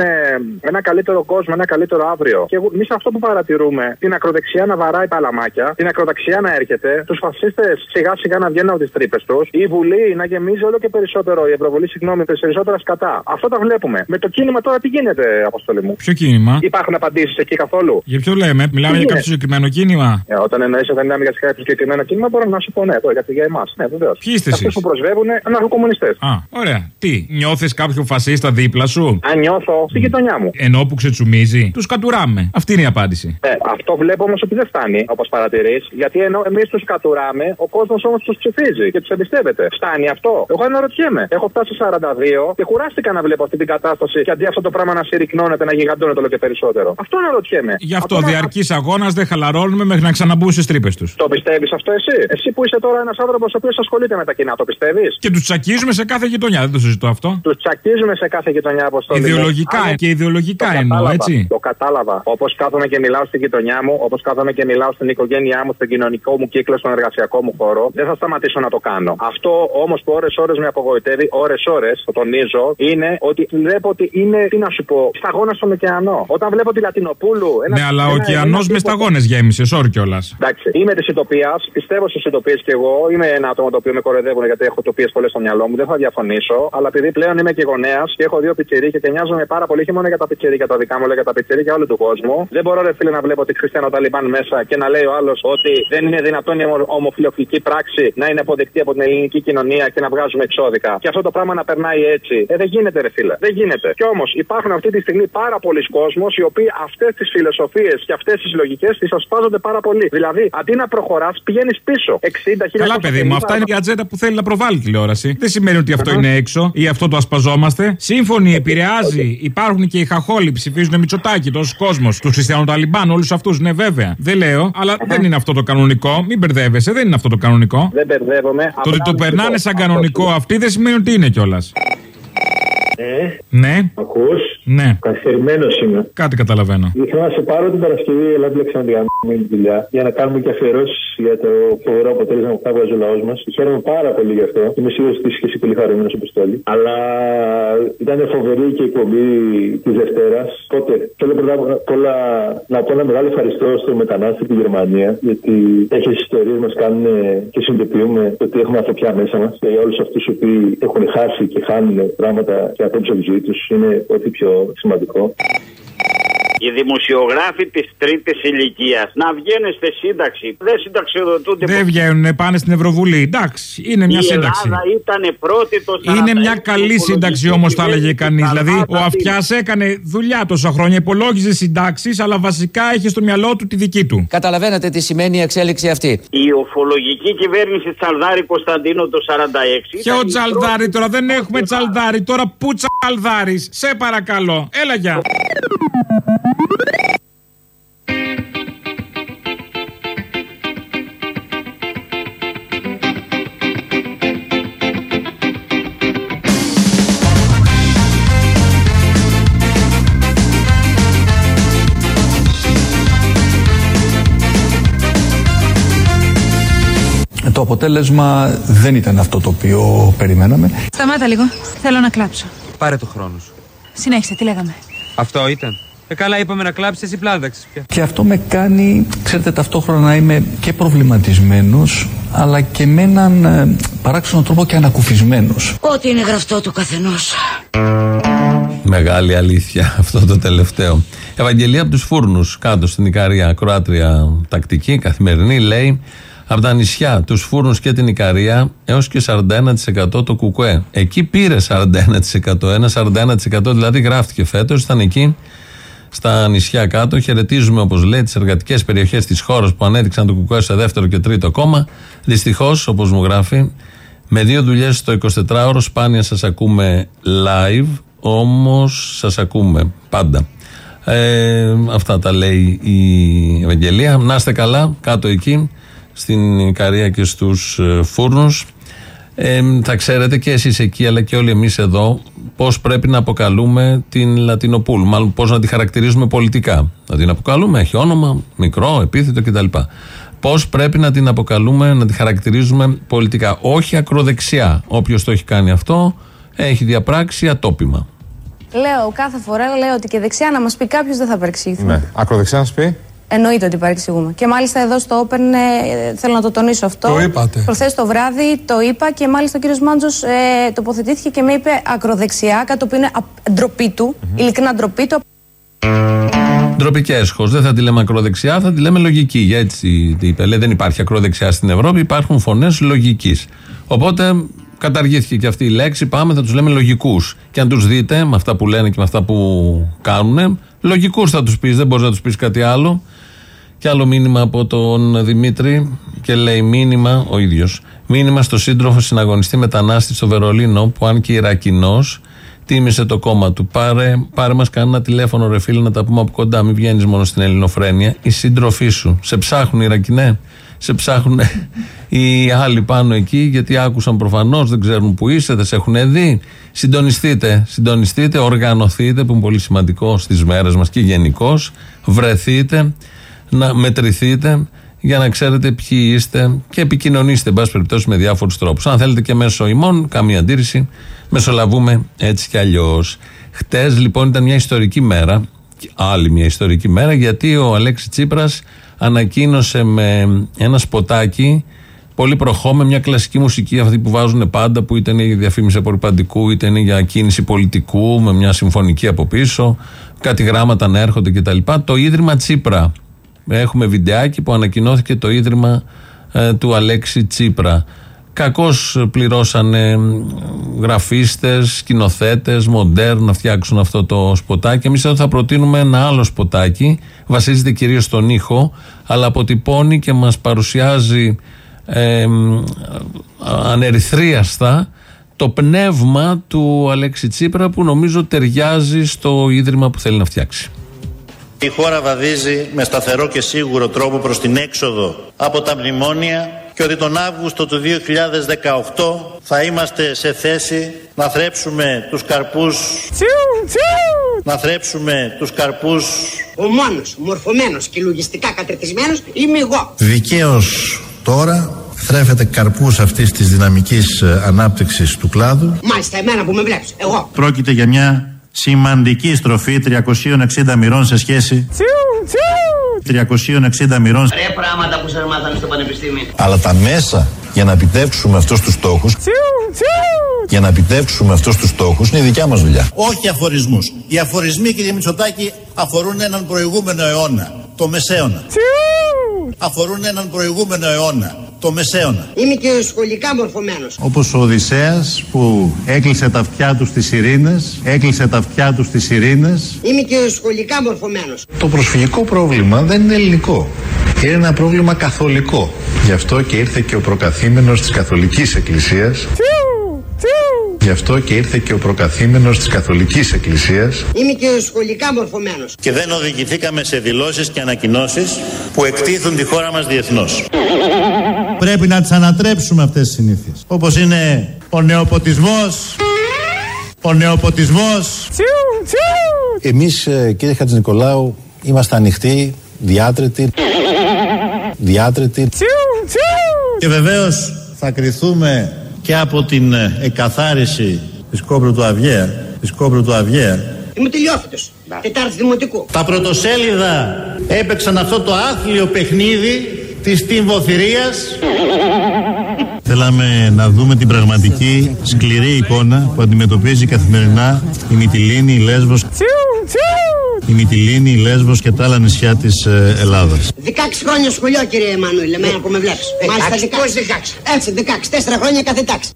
ένα καλύτερο κόσμο, ένα καλύτερο αύριο. Και εμείς αυτό που παρατηρούμε, την ακροδεξιά να βαράει τα λαμάκια, την ακροδεξιά να έρχεται, τους φασίστες σιγά σιγά να βγαίνουν από τις τρύπες τους, η Βουλή να γεμίζει όλο και περισσότερο, η Ευρωβουλή, συγγνώμη, περισσότερα σκατά. Αυτό τα βλέπουμε. Με το κίνημα τώρα τι γίνεται, Αποστολή μου; Ποιο κίνημα; Υπάρχουν απαντήσεις εκεί καθόλου; Για ποιο λέμε, μιλάμε για γίνεται; κάποιο συγκεκριμένο κίνημα; Ε, όταν εννοεί ότι μιλάμε για κάποιο συγκεκριμένο κίνημα, μπορώ να σου πω ναι, τώρα, γιατί για εμάς. Ναι, βεβαίως. Ποιοι είστε Αυτού εσείς; που προσβεύουν αναρχοκομμουνιστές. Α, ωραία. Τι, νιώθεις κάποιο φασίστα δίπλα σου; Αν νιώθω στη γειτονιά μου. Ενώ που ξετσουμίζει, τους κατουράμε. Αυτή είναι η απάντηση. Ε, αυτό βλέπω όμως ότι δεν φτάνει, όπως παρατηρείς. Γιατί ενώ εμείς τους κατουράμε, ο κόσμος όμως τους ψηφίζει και τους εμπιστεύεται. Φτάνει αυτό; Εγώ αναρωτιέμαι. Έχω φτάσει 42 και κουράστηκα να βλέπω αυτή την κατάσταση και αντί αυτό το πράγμα να συρρυκνώνεται, να γιγαντώνεται όλο και περισσότερο. Αυτό αναρωτιέμαι. Γι' αυτό Ακόμα- διαρκής αγώνας δεν χαλαρώνουμε μέχρι να ξαναμπούν στις τρύπες τους. Το πιστεύεις αυτό εσύ; Εσύ που είσαι τώρα ένας άνθρωπος ο οποίος ασχολείται με τα κοινά, το πιστεύεις; Και τους τσακίζουμε σε κάθε γειτονιά, δεν το συζητώ αυτό. Τους τσακίζουμε σε κάθε γειτονιά αποστολή. Ιδεολογικά Αν- και ιδεολογικά Το εννοώ, κατάλαβα, έτσι. Το κατάλαβα. Όπως κάθομαι και μιλάω στην γειτονιά μου, όπως κάθομαι και μιλάω στην οικογένειά μου, στον κοινωνικό μου κύκλο, στον εργασιακό μου χώρο, δεν θα σταματήσω να το κάνω. Αυτό όμως που ώρε-ώρε με απογοητεύει, ώρε-ώρε, το τονίζω, είναι ότι βλέπω ότι είναι, τι να σου πω, σταγόνα στον ωκεανό. Όταν βλέπω τη Λατινοπούλου. Ένα, Ναι, αλλά ο ένα- ωκεανός ένα με τύπο- σταγόνες γέμισε, sorry κιόλας. Εντάξει, είμαι της Ιτοπίας, πιστεύω στις Ιτοπίες κι εγώ. Είμαι ένα άτομο το οποίο με κοροϊδεύουν γιατί έχω τοπίε πολλές στο μυαλό μου, δεν θα διαφωνήσω. Αλλά επειδή πλέον είμαι και γονέας και έχω δύο πιτσιρίκια και νοιάζομαι πάρα πολύ, όχι μόνο για τα πιτσιρίκια τα δικά μου, αλλά για τα πιτσιρίκια όλου του κόσμου. Δεν μπορώ, ρε φίλε, να βλέπω τη Χριστιανό Ταλιμπάν μέσα και να λέει ο άλλος ότι δεν είναι δυνατόν η ομο- ομοφιλοφιλική πράξη να είναι αποδεκτή από την ελληνική κοινωνία και να βγάζουμε εξώδικα. Και αυτό το πράγμα να περνάει έτσι. Ε, δεν γίνεται, ρε φίλε. Δεν γίνεται. Κι όμως υπάρχουν αυτή τη στιγμή πάρα πολλοί κόσμοι οι οποίοι αυτές τις φιλοσοφίες και αυτές τις λογικές τις ασπάζονται πάρα πολύ. Δηλαδή, αντί να προχωράς, πηγαίνεις πίσω. 60 Καλά, παιδί μου, αυτά είναι η ατζέντα που θέλει να προβάλλει τηλεόραση. Δεν σημαίνει ότι αυτό είναι έξω ή αυτό το ασπαζόμαστε. Σύμφωνοι, επηρεάζει. Υπάρχουν και οι χαχόλοι, ψηφίζουν Μητσοτάκι, τόσο κόσμος. Τους Χριστιανού Ταλιμπάν, όλους αυτούς. Ναι, βέβαια. Δεν λέω, αλλά δεν είναι αυτό το κανονικό. Μην μπερδεύεσαι, δεν είναι αυτό το κανονικό. Δεν μπερδεύομαι. Το ότι το περνάνε σαν κανονικό αυτοί δεν σημαίνει ότι είναι κιόλας. Ε, Ναι. ακούς; Ναι. Καθυστερημένος είμαι. Κάτι καταλαβαίνω. Ήθελα να σε πάρω την Παρασκευή, Ελλάδα λέξαμε την γαμμένη δουλειά, για να κάνουμε και αφιερώσεις για το φοβερό αποτέλεσμα που θα βγάζει ο λαός μας. Χαίρομαι πάρα πολύ γι' αυτό. Είμαι σίγουρος ότι είσαι και εσύ πολύ χαρούμενος επιστόλη. Αλλά ήταν φοβερή και η εκπομπή της Δευτέρας. Τότε θέλω πρώτα απ' όλα να πω ένα μεγάλο ευχαριστώ στον μετανάστη τη Γερμανία, γιατί έχει ιστορίες μας κάνουν και συνειδητοποιούμε ότι έχουμε ανθρωπιά μέσα μας και για όλους αυτούς οι οποίοι έχουν χάσει και χάνουν πράγματα και ανθρώπου από τη ζωή τους είναι ό,τι πιο σημαντικό. Οι δημοσιογράφοι της τρίτης ηλικίας να βγαίνουν στη σύνταξη. Δεν συνταξιοδοτούνται. Δεν βγαίνουν, πάνε στην Ευρωβουλή. Εντάξει, είναι μια η σύνταξη. Ελλάδα ήταν πρώτη το 46 Είναι μια καλή σύνταξη όμως, θα έλεγε κανείς. Δηλαδή, ο Καλμάτα Αυτιάς έκανε δουλειά τόσα χρόνια, υπολόγιζε συντάξεις, αλλά βασικά έχει στο μυαλό του τη δική του. Καταλαβαίνετε τι σημαίνει η εξέλιξη αυτή. Η οφολογική κυβέρνηση Τσαλδάρη Κωνσταντίνο το 46. Ποιο ήταν η τσαλδάρι τώρα, δεν έχουμε τσαλδάρι. Τώρα πού τσαλδάρι, σε παρακαλώ. Έλα γεια. Ε, Το αποτέλεσμα δεν ήταν αυτό το οποίο περιμέναμε. Σταμάτα λίγο. Θέλω να κλάψω. Πάρε το χρόνο σου. Συνέχισε, τι λέγαμε. Αυτό ήταν. Ε, καλά, είπαμε να κλάψεις, εσύ πλάδαξε πια. Και αυτό με κάνει, ξέρετε, ταυτόχρονα να είμαι και προβληματισμένος, αλλά και με έναν ε, παράξενο τρόπο και ανακουφισμένος. Ό,τι είναι γραφτό του καθενός. Μεγάλη αλήθεια αυτό το τελευταίο. Ευαγγελία από τους Φούρνους, κάτω στην Ικαρία, Κροάτρια τακτική, καθημερινή, λέει από τα νησιά, τους Φούρνους και την Ικαρία, έως και 41% το Κουκουέ. Εκεί πήρε 41%. Ένα 41% δηλαδή γράφτηκε φέτος, ήταν εκεί στα νησιά κάτω. Χαιρετίζουμε, όπως λέει, τις εργατικές περιοχές της χώρας που ανέδειξαν το Κουκουέ σε δεύτερο και τρίτο κόμμα. Δυστυχώς, όπως μου γράφει, με δύο δουλειές στο 24ωρο σπάνια σας ακούμε live, όμως σας ακούμε πάντα. Ε, αυτά τα λέει η Ευαγγελία. Να είστε καλά, κάτω εκεί, στην Ικαρία και στους ε, φούρνους. Ε, θα ξέρετε και εσείς εκεί αλλά και όλοι εμείς εδώ πώς πρέπει να αποκαλούμε την Λατινοπούλ. Μάλλον πώς να τη χαρακτηρίζουμε πολιτικά. Να την αποκαλούμε, έχει όνομα, μικρό, επίθετο κτλ. Πώς πρέπει να την αποκαλούμε, να τη χαρακτηρίζουμε πολιτικά. Όχι ακροδεξιά. Όποιος το έχει κάνει αυτό έχει διαπράξει ατόπιμα. Λέω κάθε φορά λέω ότι και δεξιά να μας πει κάποιος δεν θα παρεξηγηθούμε. Ναι. Ακροδεξιά να σου πει; Εννοείται ότι παρεξηγούμε. Και μάλιστα εδώ στο Open ε, θέλω να το τονίσω αυτό. Το είπατε. Προχθές το βράδυ το είπα και μάλιστα ο κύριος Μάντζος ε, τοποθετήθηκε και με είπε ακροδεξιά, κάτι το οποίο είναι α- ντροπή του, ειλικρινά ντροπή του. Ντροπή και έσχος. Δεν θα τη λέμε ακροδεξιά, θα τη λέμε λογική. Για έτσι τι είπε. Λέει, δεν υπάρχει ακροδεξιά στην Ευρώπη, υπάρχουν φωνές λογικής. Οπότε καταργήθηκε και αυτή η λέξη. Πάμε, θα τους λέμε λογικούς. Και αν τους δείτε με αυτά που λένε και με αυτά που κάνουν, λογικούς θα τους πεις, δεν μπορείς να τους πεις κάτι άλλο. Και άλλο μήνυμα από τον Δημήτρη και λέει μήνυμα ο ίδιος. Μήνυμα στο σύντροφο συναγωνιστή μετανάστη στο Βερολίνο που αν και Ιρακινός τίμησε το κόμμα του. Πάρε, πάρε μας κανένα τηλέφωνο, ρε φίλε, να τα πούμε από κοντά. Μην βγαίνεις μόνο στην Ελληνοφρένεια. Οι σύντροφοί σου. Σε ψάχνουν οι Ιρακινέ. Σε ψάχνουν οι άλλοι πάνω εκεί, γιατί άκουσαν προφανώς, δεν ξέρουν που είσαι, δεν σε έχουν δει. Συντονιστείτε, συντονιστείτε, οργανωθείτε, που είναι πολύ σημαντικό στις μέρες μας και γενικώς. Βρεθείτε, να μετρηθείτε για να ξέρετε ποιοι είστε και επικοινωνήστε, εν πάση περιπτώσει, με διάφορους τρόπους. Αν θέλετε και μέσω ημών, καμία αντίρρηση, μεσολαβούμε έτσι κι αλλιώς. Χτες λοιπόν ήταν μια ιστορική μέρα, και άλλη μια ιστορική μέρα, γιατί ο Αλέξης Τσίπρας ανακοίνωσε με ένα σποτάκι πολύ προχώ με μια κλασική μουσική αυτή που βάζουν πάντα που είτε είναι για διαφήμιση απορριπαντικού είτε είναι για κίνηση πολιτικού με μια συμφωνική από πίσω κάτι γράμματα να έρχονται κτλ. Το Ίδρυμα Τσίπρα έχουμε βιντεάκι που ανακοινώθηκε το Ίδρυμα ε, του Αλέξη Τσίπρα Κακώς πληρώσανε γραφίστες, σκηνοθέτες, μοντέρ να φτιάξουν αυτό το σποτάκι. Εμείς εδώ θα προτείνουμε ένα άλλο σποτάκι, βασίζεται κυρίως στον ήχο, αλλά αποτυπώνει και μας παρουσιάζει ε, ανερυθρίαστα το πνεύμα του Αλέξη Τσίπρα που νομίζω ταιριάζει στο ίδρυμα που θέλει να φτιάξει. Η χώρα βαδίζει με σταθερό και σίγουρο τρόπο προς την έξοδο από τα μνημόνια και ότι τον Αύγουστο του 2018 θα είμαστε σε θέση να θρέψουμε τους καρπούς να θρέψουμε τους καρπούς Ο μόνος μορφωμένος και λογιστικά κατρετισμένος είμαι εγώ. Δικαίως τώρα θρέφεται καρπούς αυτής της δυναμικής ε, ανάπτυξης του κλάδου Μάλιστα εμένα που με βλέπεις, εγώ. Πρόκειται για μια σημαντική στροφή 360 μοιρών σε σχέση 360 μοιρών Ρε πράγματα που σας μάθανε στο πανεπιστήμιο. αλλά τα μέσα για να επιτεύξουμε αυτούς τους στόχους Για να επιτεύξουμε αυτούς τους στόχους είναι η δικιά μας δουλειά. Όχι αφορισμούς. Οι αφορισμοί, κύριε Μητσοτάκη, αφορούν έναν προηγούμενο αιώνα. Το μεσαίωνα. Αφορούν έναν προηγούμενο αιώνα. Το μεσαίωνα. Είμαι και σχολικά μορφωμένος. Όπως ο Οδυσσέας που έκλεισε τα αυτιά του στις ειρήνες, έκλεισε τα αυτιά του στις ειρήνες. Είμαι και σχολικά μορφωμένος. Το προσφυγικό πρόβλημα δεν είναι ελληνικό. Είναι ένα πρόβλημα καθολικό. Γι' αυτό και ήρθε και ο προκαθήμενος της Καθολικής Εκκλησίας. Γι' αυτό και ήρθε και ο προκαθήμενος της Καθολικής Εκκλησίας. Είμαι και σχολικά μορφωμένος. Και δεν οδηγηθήκαμε σε δηλώσεις και ανακοινώσεις που εκτίθουν τη χώρα μας διεθνώς. Πρέπει να τις ανατρέψουμε αυτές τις συνήθειες. Όπως είναι ο νεοποτισμός, ο νεοποτισμός. Εμείς ε, κύριε Χατζηνικολάου είμαστε ανοιχτοί, διάτρετοι, διάτρετοι. Και βεβαίως θα κριθούμε και από την ε, εκαθάριση της κόμπρου του Αυγαία, της κόμπρου του Αυγαία. Είμαι τελειόφυτος. Τετάρτη δημοτικού. Τα πρωτοσέλιδα έπαιξαν αυτό το άθλιο παιχνίδι της τυμβοθυρίας. Θέλαμε να δούμε την πραγματική σκληρή εικόνα που αντιμετωπίζει καθημερινά η Μυτιλίνη, η Λέσβος, η Μυτιλίνη, η Λέσβος και τα άλλα νησιά της ε, Ελλάδας. 16 χρόνια σχολείο, κύριε Εμμανουήλ, εμένα που με βλέπεις. Μάλιστα 16. Έτσι, 16. 4 χρόνια κάθε τάξη.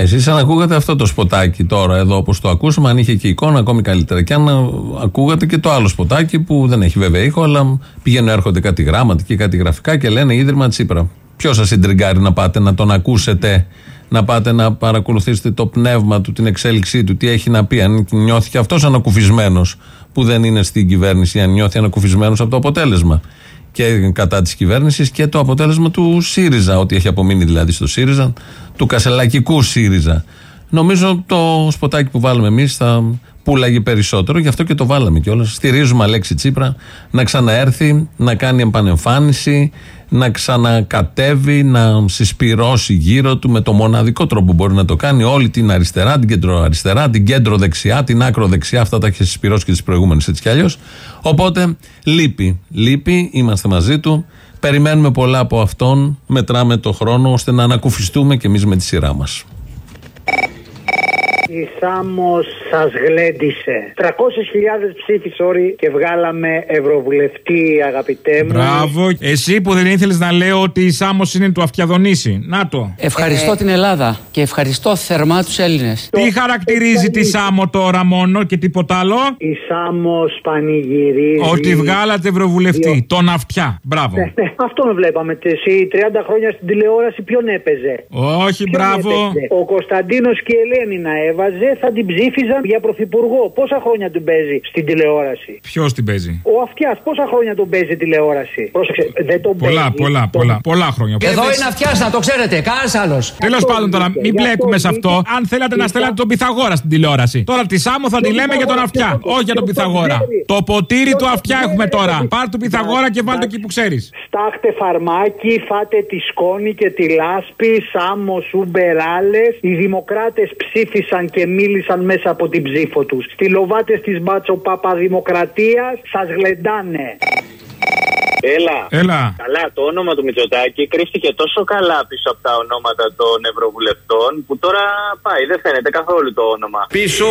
Εσείς αν ακούγατε αυτό το σποτάκι τώρα εδώ όπως το ακούσαμε, αν είχε και εικόνα ακόμη καλύτερα. Και αν ακούγατε και το άλλο σποτάκι που δεν έχει βέβαια ήχο, αλλά πηγαίνουν έρχονται κάτι γράμματα και κάτι γραφικά και λένε Ίδρυμα Τσίπρα. Ποιος σας συντριγκάρει να πάτε να τον ακούσετε, να πάτε να παρακολουθήσετε το πνεύμα του, την εξέλιξή του, τι έχει να πει, αν νιώθει και αυτός ανακουφισμένος που δεν είναι στην κυβέρνηση, αν νιώθει ανακουφισμένος από το αποτέλεσμα και κατά της κυβέρνησης και το αποτέλεσμα του ΣΥΡΙΖΑ, ότι έχει απομείνει δηλαδή στο ΣΥΡΙΖΑ, του κασελακικού ΣΥΡΙΖΑ. Νομίζω το σποτάκι που βάλουμε εμείς θα πουλάγει περισσότερο, γι' αυτό και το βάλαμε κιόλας. Στηρίζουμε Αλέξη Τσίπρα να ξαναέρθει, να κάνει επανεμφάνιση, να ξανακατέβει, να συσπυρώσει γύρω του με το μοναδικό τρόπο που μπορεί να το κάνει όλη την αριστερά, την κέντρο αριστερά, την κέντρο δεξιά, την άκρο δεξιά. Αυτά τα έχει συσπυρώσει και τις προηγούμενες έτσι κι αλλιώς. Οπότε λείπει. Λείπει, είμαστε μαζί του. Περιμένουμε πολλά από αυτόν. Μετράμε το χρόνο ώστε να ανακουφιστούμε κι εμείς με τη σειρά μας. Η Σάμος σας γλέντισε. 300.000 ψήφοι, sorry, και βγάλαμε ευρωβουλευτή, αγαπητέ μου. Μπράβο. Εσύ που δεν ήθελες να λέω ότι η Σάμος είναι του Αυτιαδονήσι. Να το. Ευχαριστώ την Ελλάδα και ευχαριστώ θερμά τους Έλληνες. Τι χαρακτηρίζει τη Σάμο τώρα μόνο και τίποτα άλλο; Η Σάμος πανηγυρίζει. Ότι βγάλατε ευρωβουλευτή. Τον Αυτιά. Μπράβο. Ναι, ναι, αυτόν βλέπαμε. Εσύ 30 χρόνια στην τηλεόραση ποιον έπαιζε; Όχι, Ποιον μπράβο. έπαιζε; Ο Κωνσταντίνος και η Ελένη να έβαζε, θα την ψήφιζαν για πρωθυπουργό. Πόσα χρόνια την παίζει στην τηλεόραση; Ποιος την παίζει; Ο Αυτιάς, πόσα χρόνια τον παίζει τηλεόραση; Πρόσεξε, δεν τον Πολλά, παίζει. πολλά, Τον- πολλά, πολλά χρόνια. Εδώ είναι αυτιάς, να το ξέρετε, κανένας άλλος. Τέλος πάντων τώρα, μην Γι' μπλέκουμε αυτό σε αυτό. βγήκε- Αν θέλατε να Γι' στέλνατε τον Πυθαγόρα στην τηλεόραση. Τώρα τη Σάμο θα τη Τον λέμε για τον Πυθαγόρα Αυτιά. ποιο- Όχι για τον ποιο Πυθαγόρα. ποτήρι. Το ποτήρι του Ποιο Αυτιά ποτήρι, έχουμε ρε, τώρα. παιδί. Πάρ του Πυθαγόρα και βάλτε εκεί που ξέρεις. Στάχτε φαρμάκι, φάτε τη σκόνη και τη λάσπη, Σάμο, Ούμπερ, άλλες. Οι δημοκράτες ψήφισαν και μίλησαν μέσα από την ψήφο τους. Στη λοβάτε της Μπάτσο Παπαδημοκρατίας σας γλεντάνε. Έλα. Έλα. Καλά, το όνομα του Μητσοτάκη κρύφτηκε τόσο καλά πίσω από τα ονόματα των Ευρωβουλευτών που τώρα πάει, δεν φαίνεται καθόλου το όνομα. Πίσω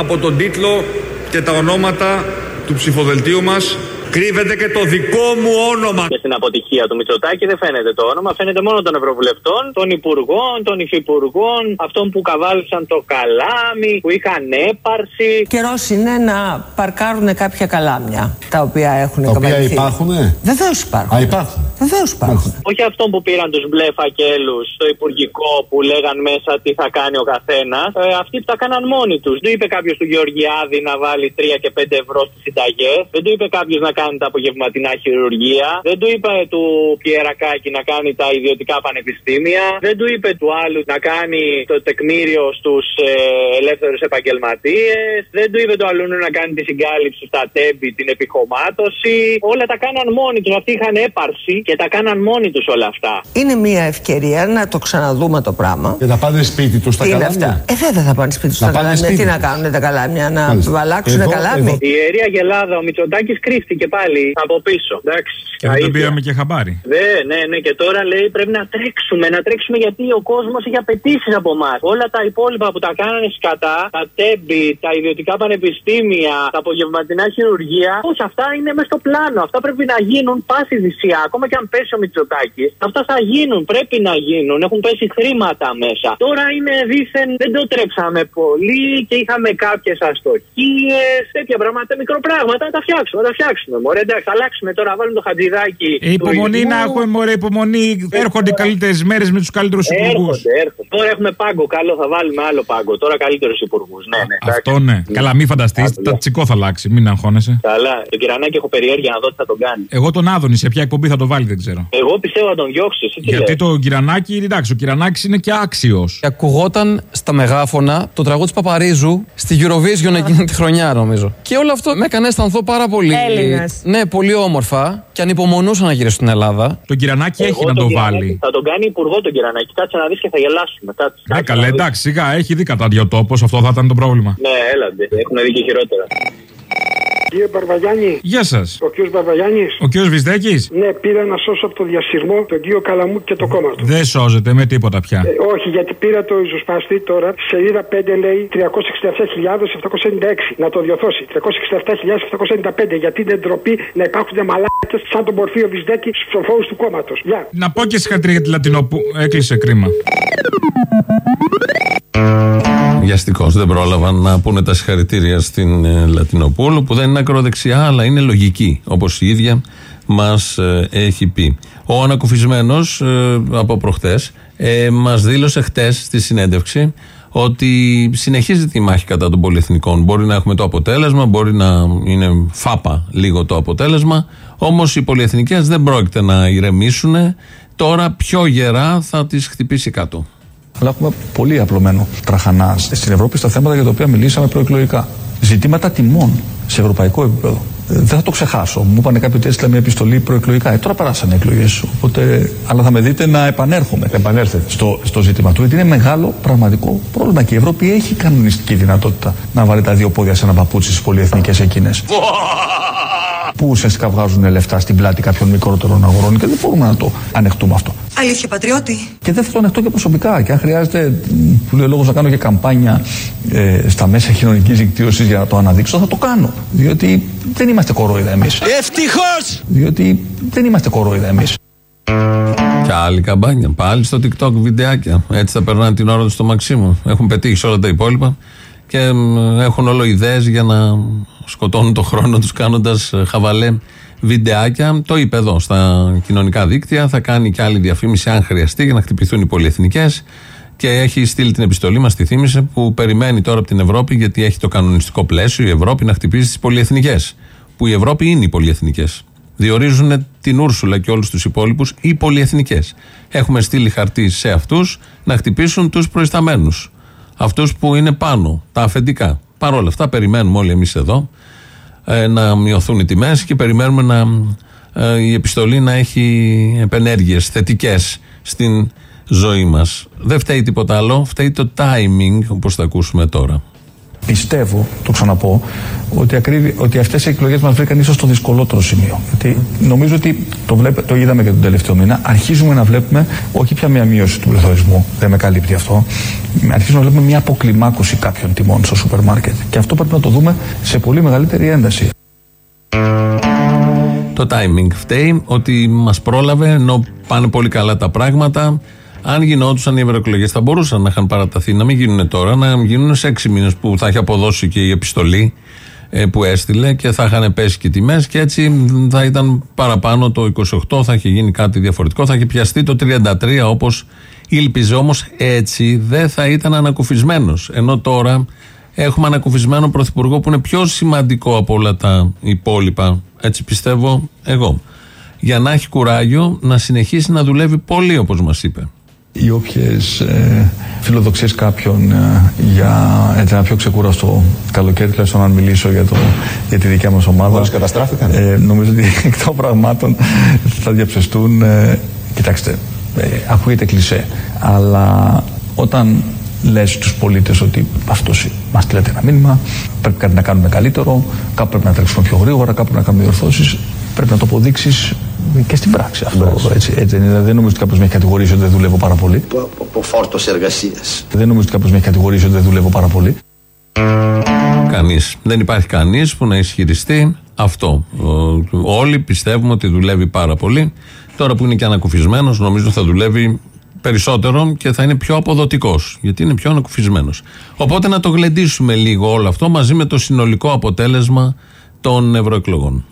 από τον τίτλο και τα ονόματα του ψηφοδελτίου μας κρύβεται και το δικό μου όνομα. Και στην αποτυχία του Μητσοτάκη δεν φαίνεται το όνομα, φαίνεται μόνο των Ευρωβουλευτών, των Υπουργών, των Υφυπουργών, αυτών που καβάλισαν το καλάμι, που είχαν έπαρση. Καιρός είναι να παρκάρουν κάποια καλάμια τα οποία έχουν Τα οποία καβαληθεί. υπάρχουνε; Βεβαίως υπάρχουν. Α, υπάρχουν. Βεβαίως υπάρχουν. Όχι αυτόν που πήραν τους μπλε φακέλους στο Υπουργικό που λέγαν μέσα τι θα κάνει ο καθένας. Ε, αυτοί που τα κάναν μόνοι τους. Δεν του είπε κάποιος του Γεωργιάδη να βάλει 3 και 5 ευρώ στις συνταγές. Δεν του είπε κάποιος να κάνει τα απογευματινά χειρουργία. Δεν του είπε του Πιερακάκη να κάνει τα ιδιωτικά πανεπιστήμια. Δεν του είπε του άλλου να κάνει το τεκμήριο στους ε, ελεύθερους επαγγελματίες. Δεν του είπε του αλλού να κάνει τη συγκάλυψη στα τέμπη, την επιχωμάτωση. Όλα τα κάναν μόνοι του. Αυτοί είχαν έπαρση και τα κάναν μόνοι τους όλα αυτά. Είναι μια ευκαιρία να το ξαναδούμε το πράγμα. Και να πάνε σπίτι τους στα Τι είναι καλάμια. αυτά. Ε, βέβαια θα πάνε σπίτι τους Να τα πάνε καλάμια. σπίτι Τι να τους. κάνουν τα καλάμια, να Μάλιστα. αλλάξουν Εδώ- καλάμι. εδώ. Η ιερή Αγελάδα, ο Μητσοτάκης κρύφτηκε πάλι από πίσω. Εντάξει. Και δεν τον αήθεια. πήραμε και χαμπάρι. Ναι, ναι, ναι. Και τώρα λέει πρέπει να τρέξουμε. Να τρέξουμε γιατί ο κόσμος έχει απαιτήσεις από εμάς. Όλα τα υπόλοιπα που τα κάνανε σκατά, τα τέμπη, τα ιδιωτικά πανεπιστήμια, τα απογευματινά χειρουργία, όχι, αυτά είναι μέσα στο πλάνο. Αυτά πρέπει να γίνουν πάση θυσία. Ακόμα και αν πέσει ο Μητσοτάκης, αυτά θα γίνουν. Πρέπει να γίνουν. Έχουν πέσει χρήματα μέσα. Τώρα είναι δίθεν δεν το τρέψαμε πολύ και είχαμε κάποιες αστοχίες, τέτοια πράγματα, μικροπράγματα. Να τα φτιάξουμε, να τα φτιάξουμε. Μωρέ, εντάξει, θα αλλάξουμε τώρα, βάλουμε το χατζηδάκι. Ε, υπομονή του να ηθικού. έχουμε, μωρέ, υπομονή. Έρχονται οι καλύτερες μέρες με τους καλύτερους υπουργούς. Έρχονται, έρχονται. Τώρα έχουμε πάγκο. Καλό, θα βάλουμε άλλο πάγκο. Τώρα καλύτερους υπουργούς. Ναι, ναι. εντάξει. Αυτό ναι. Καλά, μην φανταστείς. Τα τσικό θα αλλάξει. Μην αγχώνεσαι. Καλά. Το κυρανάκι έχω περιέργεια να δω τι θα τον κάνει. Εγώ τον Άδωνη σε ποια εκπομπή θα το βάλει δεν ξέρω. Εγώ πιστεύω να τον διώξει. Εσύ τι Γιατί λες; το Κυρανάκι, εντάξει, ο Κυρανάκης είναι και άξιος. Ακουγόταν στα μεγάφωνα το τραγούδι του Παπαρίζου στη Eurovision εκείνη τη χρονιά, νομίζω. Και όλο αυτό με έκανε να αισθανθώ πάρα πολύ. Έλληνας. Ναι, πολύ όμορφα και ανυπομονούσα να γυρίσω στην Ελλάδα. Το Κυρανάκι Εγώ έχει να τον το Κυρανάκη βάλει. Θα τον κάνει υπουργό τον Κυρανάκη. Κάτσε να δεις και θα γελάσουμε. Κάτσε. Ναι, κάτσε καλέ, να δεις. εντάξει, σιγά, έχει δει κατά δύο τόπο, αυτό θα ήταν το πρόβλημα. Ναι, έλαντε. Έχουν δει και χειρότερα. Κύριε Μπαρβαγιάννη. Γεια σας. Ο κύριος Μπαρβαγιάννης. Ο κ. Βυσδέκης; Ναι, πήρα να σώσω από το διασυρμό τον κύριο Καλαμού και το κόμμα του. δεν σώζεται με τίποτα πια. Ε, όχι, γιατί πήρα το ριζοσπαστή τώρα. Σελίδα 5 λέει 367.796. Να το διορθώσει. 367.795. Γιατί δεν ντροπή να υπάρχουν μαλάκες σαν τον Πορφίο Βυσδέκη στους ψηφοφόρου του κόμματος. Γεια. Να πω και συγχαρητήρια για τη Λατινοπού. Έκλεισε κρίμα. Βιαστικός. Δεν πρόλαβαν να πούνε τα συγχαρητήρια στην ε, Λατινοπούλου που δεν είναι ακροδεξιά, αλλά είναι λογική, όπως η ίδια μας έχει πει. Ο ανακουφισμένος από προχτές ε, μας δήλωσε χτες στη συνέντευξη ότι συνεχίζει τη μάχη κατά των πολυεθνικών. Μπορεί να έχουμε το αποτέλεσμα, μπορεί να είναι φάπα λίγο το αποτέλεσμα, όμως οι πολυεθνικές δεν πρόκειται να ηρεμήσουν. Τώρα πιο γερά θα τις χτυπήσει κάτω. Αλλά έχουμε πολύ απλωμένο τραχανά στην Ευρώπη στα θέματα για τα οποία μιλήσαμε προεκλογικά. Ζητήματα τιμών σε ευρωπαϊκό επίπεδο. Ε, Δεν θα το ξεχάσω. Μου είπαν κάποιοι ότι έστειλα μια επιστολή προεκλογικά. Ε, τώρα περάσανε εκλογές. Οπότε, αλλά θα με δείτε να επανέρχομαι. Επανέλθετε. Στο, στο ζήτημα του. Γιατί είναι μεγάλο πραγματικό πρόβλημα. Και η Ευρώπη έχει κανονιστική δυνατότητα να βάλει τα δύο πόδια σε ένα παπούτσι στις πολυεθνικές εκείνες. Που ουσιαστικά βγάζουν λεφτά στην πλάτη κάποιων μικρότερων αγορών και δεν μπορούμε να το ανεχτούμε αυτό. Αλήθεια, πατριώτη. Και δεν θα το ανεχτώ και προσωπικά. Και αν χρειάζεται, μ, που λέει ο λόγος να κάνω και καμπάνια ε, στα μέσα κοινωνικής δικτύωσης για να το αναδείξω, θα το κάνω. Διότι δεν είμαστε κορόιδα εμείς. Ευτυχώς! Διότι δεν είμαστε κορόιδα εμείς. Και άλλη καμπάνια. Πάλι στο TikTok βιντεάκια. Έτσι θα περνάνε την ώρα τους στο Μαξίμου. Έχουν πετύχει σε όλα τα υπόλοιπα και μ, έχουν όλο ιδέες για να σκοτώνουν το χρόνο τους κάνοντας χαβαλέ βιντεάκια. Το είπε εδώ στα κοινωνικά δίκτυα. Θα κάνει και άλλη διαφήμιση αν χρειαστεί για να χτυπηθούν οι πολυεθνικές. Και έχει στείλει την επιστολή μας, τη θύμισε, που περιμένει τώρα από την Ευρώπη, γιατί έχει το κανονιστικό πλαίσιο η Ευρώπη να χτυπήσει τις πολυεθνικές. Που η Ευρώπη είναι οι πολυεθνικές. Διορίζουν την Ούρσουλα και όλους τους υπόλοιπους οι πολυεθνικές. Έχουμε στείλει χαρτί σε αυτούς να χτυπήσουν τους προϊσταμένους. Αυτούς που είναι πάνω, τα αφεντικά. Παρ' όλα αυτά, περιμένουμε όλοι εμείς εδώ ε, να μειωθούν οι τιμές και περιμένουμε να, ε, η επιστολή να έχει επενέργειες θετικές στην ζωή μας. Δεν φταίει τίποτα άλλο, φταίει το timing, όπως θα ακούσουμε τώρα. Πιστεύω, το ξαναπώ, ότι, ακρίβει, ότι αυτές οι εκλογές μας βρήκαν ίσως το δυσκολότερο σημείο. Γιατί νομίζω ότι το, βλέπε, το είδαμε και τον τελευταίο μήνα. Αρχίζουμε να βλέπουμε όχι πια μια μείωση του πληθωρισμού, δεν με καλύπτει αυτό. Αρχίζουμε να βλέπουμε μια αποκλιμάκωση κάποιων τιμών στο σούπερ μάρκετ. Και αυτό πρέπει να το δούμε σε πολύ μεγαλύτερη ένταση. Το timing φταίει ότι μας πρόλαβε ενώ πάνε πολύ καλά τα πράγματα. Αν γινόντουσαν οι ευρωεκλογές, θα μπορούσαν να είχαν παραταθεί, να μην γίνουν τώρα, να γίνουν σε έξι μήνες που θα έχει αποδώσει και η επιστολή ε, που έστειλε και θα είχαν πέσει και οι τιμές και έτσι θα ήταν παραπάνω το 28, θα είχε γίνει κάτι διαφορετικό, θα είχε πιαστεί το 33 όπως ήλπιζε. Όμως έτσι δεν θα ήταν ανακουφισμένος. Ενώ τώρα έχουμε ανακουφισμένο πρωθυπουργό που είναι πιο σημαντικό από όλα τα υπόλοιπα. Έτσι πιστεύω εγώ. Για να έχει κουράγιο να συνεχίσει να δουλεύει πολύ όπως μας είπε. Οι όποιες ε, φιλοδοξίες κάποιων ε, για έτσι, ένα πιο ξεκούραστο καλοκαίρι, τουλάχιστον αν μιλήσω για, το, για τη δικιά μας ομάδα. Όλες καταστράφηκαν. Ε, νομίζω ότι εκ των πραγμάτων θα διαψευστούν. Ε, κοιτάξτε, ε, ακούγεται κλισέ, αλλά όταν λες στους πολίτες ότι αυτό μας στείλετε ένα μήνυμα, πρέπει κάτι να κάνουμε καλύτερο, κάπου πρέπει να τρέξουμε πιο γρήγορα, κάπου να κάνουμε διορθώσεις, πρέπει να το αποδείξεις και στην πράξη αυτό. Έτσι, έτσι, δεν είναι. δεν νομίζω ότι κάποιο με έχει κατηγορήσει ότι δεν δουλεύω πάρα πολύ. Από φόρτο εργασίας. Δεν νομίζω ότι κάποιο με έχει κατηγορήσει ότι δεν δουλεύω πάρα πολύ. Κανείς. Δεν υπάρχει κανείς που να ισχυριστεί αυτό. Ο- Όλοι πιστεύουμε ότι δουλεύει πάρα πολύ. Τώρα που είναι και ανακουφισμένος, νομίζω θα δουλεύει περισσότερο και θα είναι πιο αποδοτικός. Γιατί είναι πιο ανακουφισμένος. Οπότε να το γλεντήσουμε λίγο όλο αυτό μαζί με το συνολικό αποτέλεσμα των ευρωεκλογών.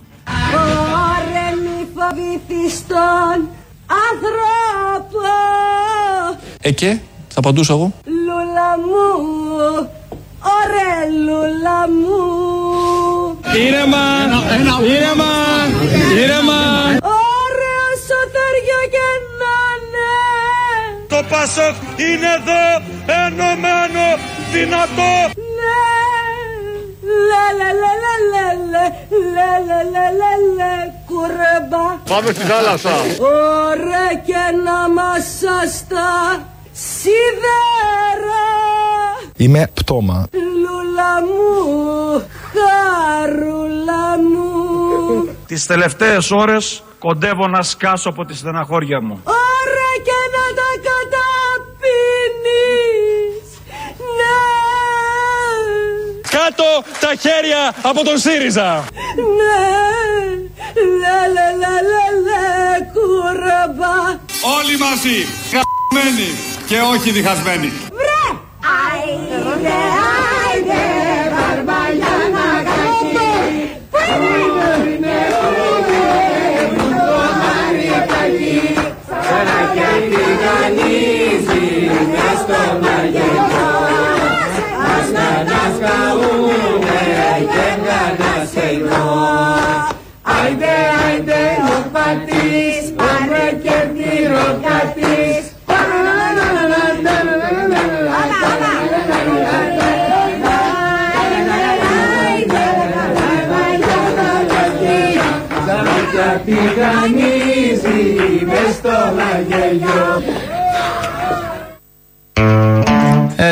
Ωρε μη φοβηθείς τον άνθρωπο Ε και, θα απαντούσα εγώ. Λούλα μου, ωρε λούλα μου Ήρεμα, ήρεμα, ήρεμα. Ωρε όσο θεριό και να είναι Το Πασόκ είναι εδώ, ενωμένο, δυνατό. Ναι Πάμε στη θάλασσα. Ωρε και να μας στα σίδερα Είμαι πτώμα. Λούλα μου, χαρούλα μου Τις τελευταίες ώρες κοντεύω να σκάσω από τη στεναχώρια μου. Ωρα και να τα καταπίνεις Ναι Κάτω τα χέρια από τον ΣΥΡΙΖΑ. Ναι Λε λε λε λε λε κουρεμπά Όλοι μαζί, χαμένοι και όχι διχασμένοι. Βρε! Άιντε, άιντε,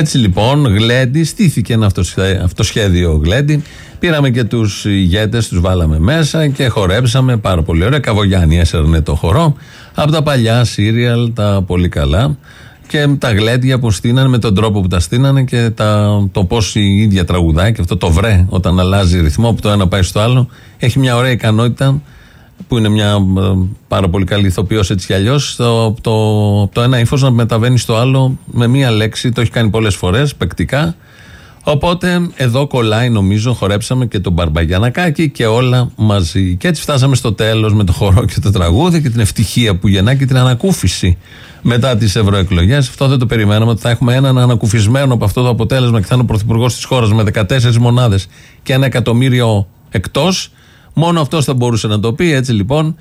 Έτσι λοιπόν, Γλέντι, στήθηκε ένα αυτοσχέ- αυτοσχέδιο Γλέντι. Πήραμε και τους ηγέτες, τους βάλαμε μέσα και χορέψαμε πάρα πολύ ωραία. Καβογιάννη έσαιρνε το χορό από τα παλιά σύριαλ, τα πολύ καλά. Και τα γλέντια που στείνανε με τον τρόπο που τα στείνανε και τα, το πώς η ίδια τραγουδάει και αυτό το βρε όταν αλλάζει ρυθμό από το ένα πάει στο άλλο. Έχει μια ωραία ικανότητα που είναι μια ε, πάρα πολύ καλή ηθοποιός έτσι κι αλλιώς, το, το, το ένα ύφος να μεταβαίνει στο άλλο με μία λέξη. Το έχει κάνει πολλές φορές, παικτικά. Οπότε εδώ κολλάει νομίζω, χορέψαμε και τον Μπαρμπαγιανακάκη και όλα μαζί. Και έτσι φτάσαμε στο τέλος με το χορό και το τραγούδι και την ευτυχία που γεννά και την ανακούφιση μετά τις ευρωεκλογές. Αυτό δεν το περιμέναμε ότι θα έχουμε έναν ανακουφισμένο από αυτό το αποτέλεσμα και θα είναι ο πρωθυπουργός της χώρας με 14 μονάδες και ένα εκατομμύριο εκτός. Μόνο αυτός θα μπορούσε να το πει. Έτσι λοιπόν,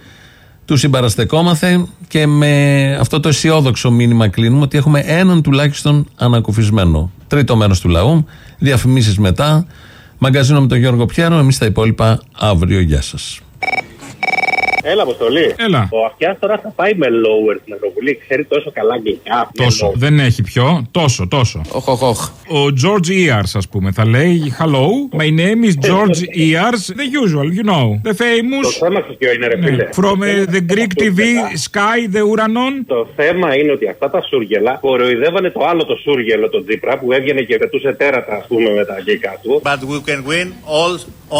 του συμπαραστεκόμαθε και με αυτό το αισιόδοξο μήνυμα κλείνουμε ότι έχουμε έναν τουλάχιστον ανακουφισμένο. Τρίτο μέρος του λαού. Διαφημίσεις μετά. Μαγκαζίνο με τον Γιώργο Πιέρο. Εμείς τα υπόλοιπα αύριο. Γεια σας. Έλα, Αποστολή. Έλα. Ο Αυτιάς τώρα θα πάει με lower στην Ευρωβουλή. Ξέρει τόσο καλά αγγλικά. Τόσο. Δεν έχει πιο. Τόσο, τόσο. Οχ, οχ, οχ. Ο George Ears, ας πούμε, θα λέει Hello, my name is George Ears. The usual, you know. The Το famous. θέμα σου ποιο είναι, ρε Ναι. φίλε. From uh, the Greek TV, Sky, the Uranon. Το θέμα είναι ότι αυτά τα σούργελα κοροϊδεύανε το άλλο το σούργελο, τον Τζίπρα, που έβγαινε και πετούσε τέρατα, ας πούμε, με τα αγγλικά του. But we can win all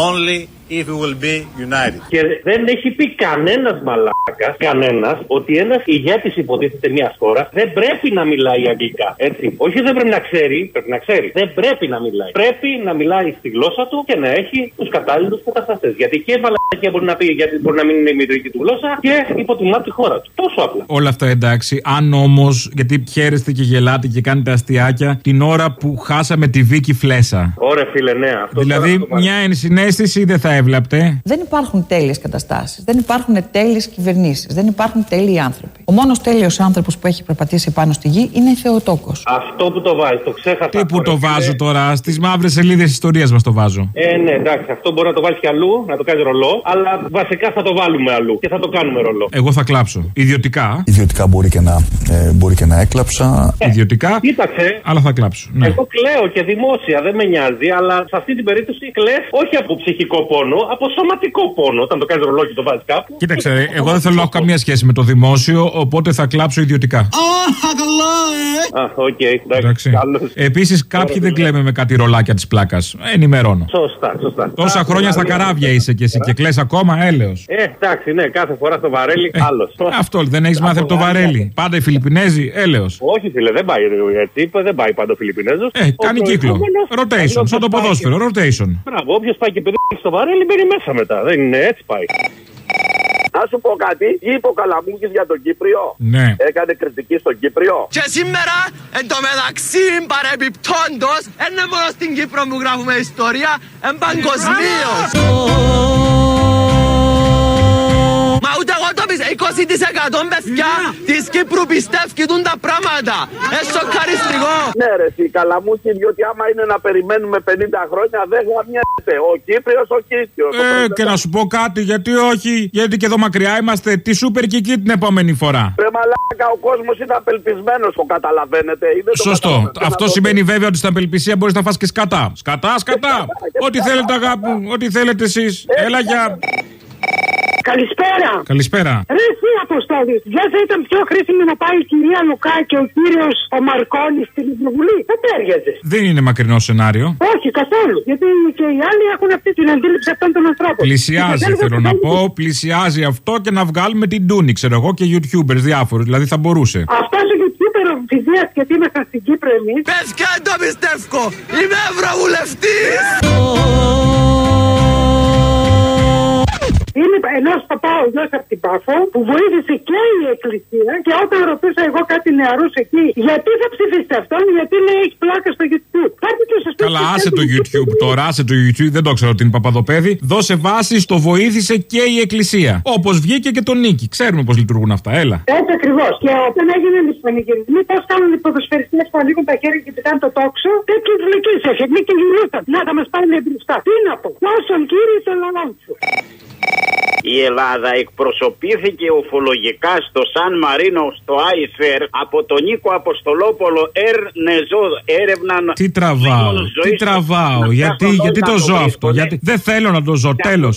only if we will be united. Και δεν έχει πει κανένας μαλάκας, κανένας, ότι ένας ηγέτης υποτίθεται μιας χώρας δεν πρέπει να μιλάει αγγλικά. Έτσι. Όχι δεν πρέπει να ξέρει, πρέπει να ξέρει. Δεν πρέπει να μιλάει. Πρέπει να μιλάει στη γλώσσα του και να έχει τους κατάλληλους κατασταστέ. Γιατί και μαλακία μπορεί να πει γιατί μπορεί να μην είναι η μητρική του γλώσσα και υποτιμά τη χώρα του. Τόσο απλά. Όλα αυτά εντάξει. Αν όμως, γιατί χαίρεστε και γελάτε και κάνετε αστιάκια την ώρα που χάσαμε τη Βίκη Φλέσα. Ωραία, φίλε, ναι. Αυτό Δηλαδή, τώρα το μια ενσυναίσθηση δεν θα έβλαπτε. Δεν υπάρχουν τέλειες καταστάσεις. Δεν υπάρχουν τέλειες κυβερνήσεις. Δεν υπάρχουν τέλειοι άνθρωποι. Ο μόνος τέλειος άνθρωπος που έχει περπατήσει πάνω στη γη είναι η Θεοτόκος. Αυτό που το βάζεις, το ξέχασα. Τι που αυτό, το ρε, βάζω φίλε. τώρα, στις μαύρες σελίδες ιστορίας μας το βάζω. Ε, ναι, εντάξει, αυτό μπορεί να το βάλεις κι αλλού, να το κάνεις ρολό. Αλλά βασικά θα το βάλουμε αλλού και θα το κάνουμε ρολό. Εγώ θα κλάψω. Ιδιωτικά. Ιδιωτικά μπορεί και να, ε, μπορεί και να έκλαψα. Ιδιωτικά. Κοίταξε. Αλλά θα κλάψω. Ναι. Εγώ κλαίω και δημόσια, δεν με νοιάζει, αλλά σε αυτή την περίπτωση κλαις όχι από ψυχικό πόνο, από σωματικό πόνο. Όταν το κάνεις ρολό και το βάζεις κάπου. Κοίταξε, ρε, εγώ δεν θέλω να έχω καμία σχέση με το δημόσιο, οπότε θα κλάψω ιδιωτικά. Α, οκ, εντάξει. καλώς. Επίσης, κάποιοι δεν κλαίμε με κάτι ρολάκια της πλάκας. Ενημερώνω. Σωστά, σωστά. Τόσα χρόνια στα καράβια είσαι κι εσύ και κλαις ακόμα, έλεος. Ε, εντάξει, ναι, κάθε φορά στο βαρέλι, άλλος. Αυτό δεν έχεις μάθει από το βαρέλι. Πάντα οι Φιλιππινέζοι, έλεος. Όχι, φίλε, δεν πάει έτσι. Δεν πάει πάντα ο Φιλιππινέζος. Ε, κάνει κύκλο. Rotation, σαν το ποδόσφαιρο, rotation. Μπράβο, όποιος πάει και παιδί στο βαρέλι μπαίνει μέσα μετά. Δεν είναι έτσι πάει. Να σου πω κάτι, είπε ο Καλαμούκης για τον Κύπριο. Ναι. Έκανε κριτική στον Κύπριο. Και σήμερα, εν τω μεταξύ, παρεμπιπτόντος, δεν είναι μόνο στην Κύπρο που γράφουμε ιστορία, εν παγκοσμίως. Μα ούτε εγώ το πιστεύω, 20% παιδιά της Κύπρου πιστεύουν τα πράγματα. Ε, σοκαριστικό. Ναι, ρε, εσύ, Καλαμούκη, διότι άμα είναι να περιμένουμε 50 χρόνια δεν γαμιέται. Ο Κύπριος, ο Κύπριος. Ε, και να σου πω κάτι, γιατί όχι, γιατί και εδώ μακριά είμαστε. Τι σούπερ και εκεί την επόμενη φορά. Ρε μαλάκα, ο κόσμος είναι απελπισμένος, το καταλαβαίνετε. ή δεν το Σωστό. καταλαβαίνετε. Αυτό Να το- σημαίνει βέβαια ότι στην απελπισία μπορεί να φας και σκατά. Σκατά, σκατά. Ό,τι θέλετε, αγάπη μου, ό,τι θέλετε εσεί. Έλα, για. Καλησπέρα. Καλησπέρα. Ρε εσύ Αποστόλης, δεν θα ήταν πιο χρήσιμο να πάει η κυρία Λουκά και ο κύριος ο Μαρκόνης στην Ευρωβουλή; Δεν τέριαζε. Δεν είναι μακρινό σενάριο. Όχι καθόλου. Γιατί και οι άλλοι έχουν αυτή την αντίληψη αυτών των ανθρώπων. Πλησιάζει, Και θέλω να πω. Πλησιάζει αυτό και να βγάλουμε την Τούνη, ξέρω εγώ, και YouTubers διάφορους. Δηλαδή θα μπορούσε. Αυτό ο YouTuber ο Φιδίας γιατί ήμασταν στην Κύπρο εμείς. Παιδιά, δεν το πιστεύω. Είμαι ευρωβουλευτής. Είναι ενός παπά ο γιος από την Πάφο που βοήθησε και η Εκκλησία και όταν ρωτούσα εγώ κάτι νεαρούς εκεί, γιατί θα ψηφίσετε αυτόν, γιατί λέει έχει πλάκα στο YouTube. Κάτι του σας Καλά, άσε το YouTube τώρα, άσε το YouTube, δεν το ξέρω ότι είναι παπαδοπέδι. Δώσε βάση, στο βοήθησε και η Εκκλησία. Όπως βγήκε και τον Νίκη. Ξέρουμε πώς λειτουργούν αυτά, έλα. Έτσι ακριβώς. Και όταν έγιναν οι πανηγυρισμοί, πώς κάνουν οι ποδοσφαιριστές που ανοίγουν τα χέρια και πετάνε το τόξο, τέτοιε βλακίε έφυγε και γυρίσαν. Να θα μας πάνε μπροστά. Τι να πω. Όσον κύριε τον λαό σου. Η Ελλάδα εκπροσωπήθηκε οφολογικά στο Σαν Μαρίνο στο Άιφερ από τον Νίκο Αποστολόπολο Ερ Νεζό. Έρευναν. Τι τραβάω, ζωής τι του. τραβάω, Να γιατί, ψάχνω γιατί να το το ζω βρίσκω, αυτό, ναι. γιατί δεν θέλω να το ζω, τέλος.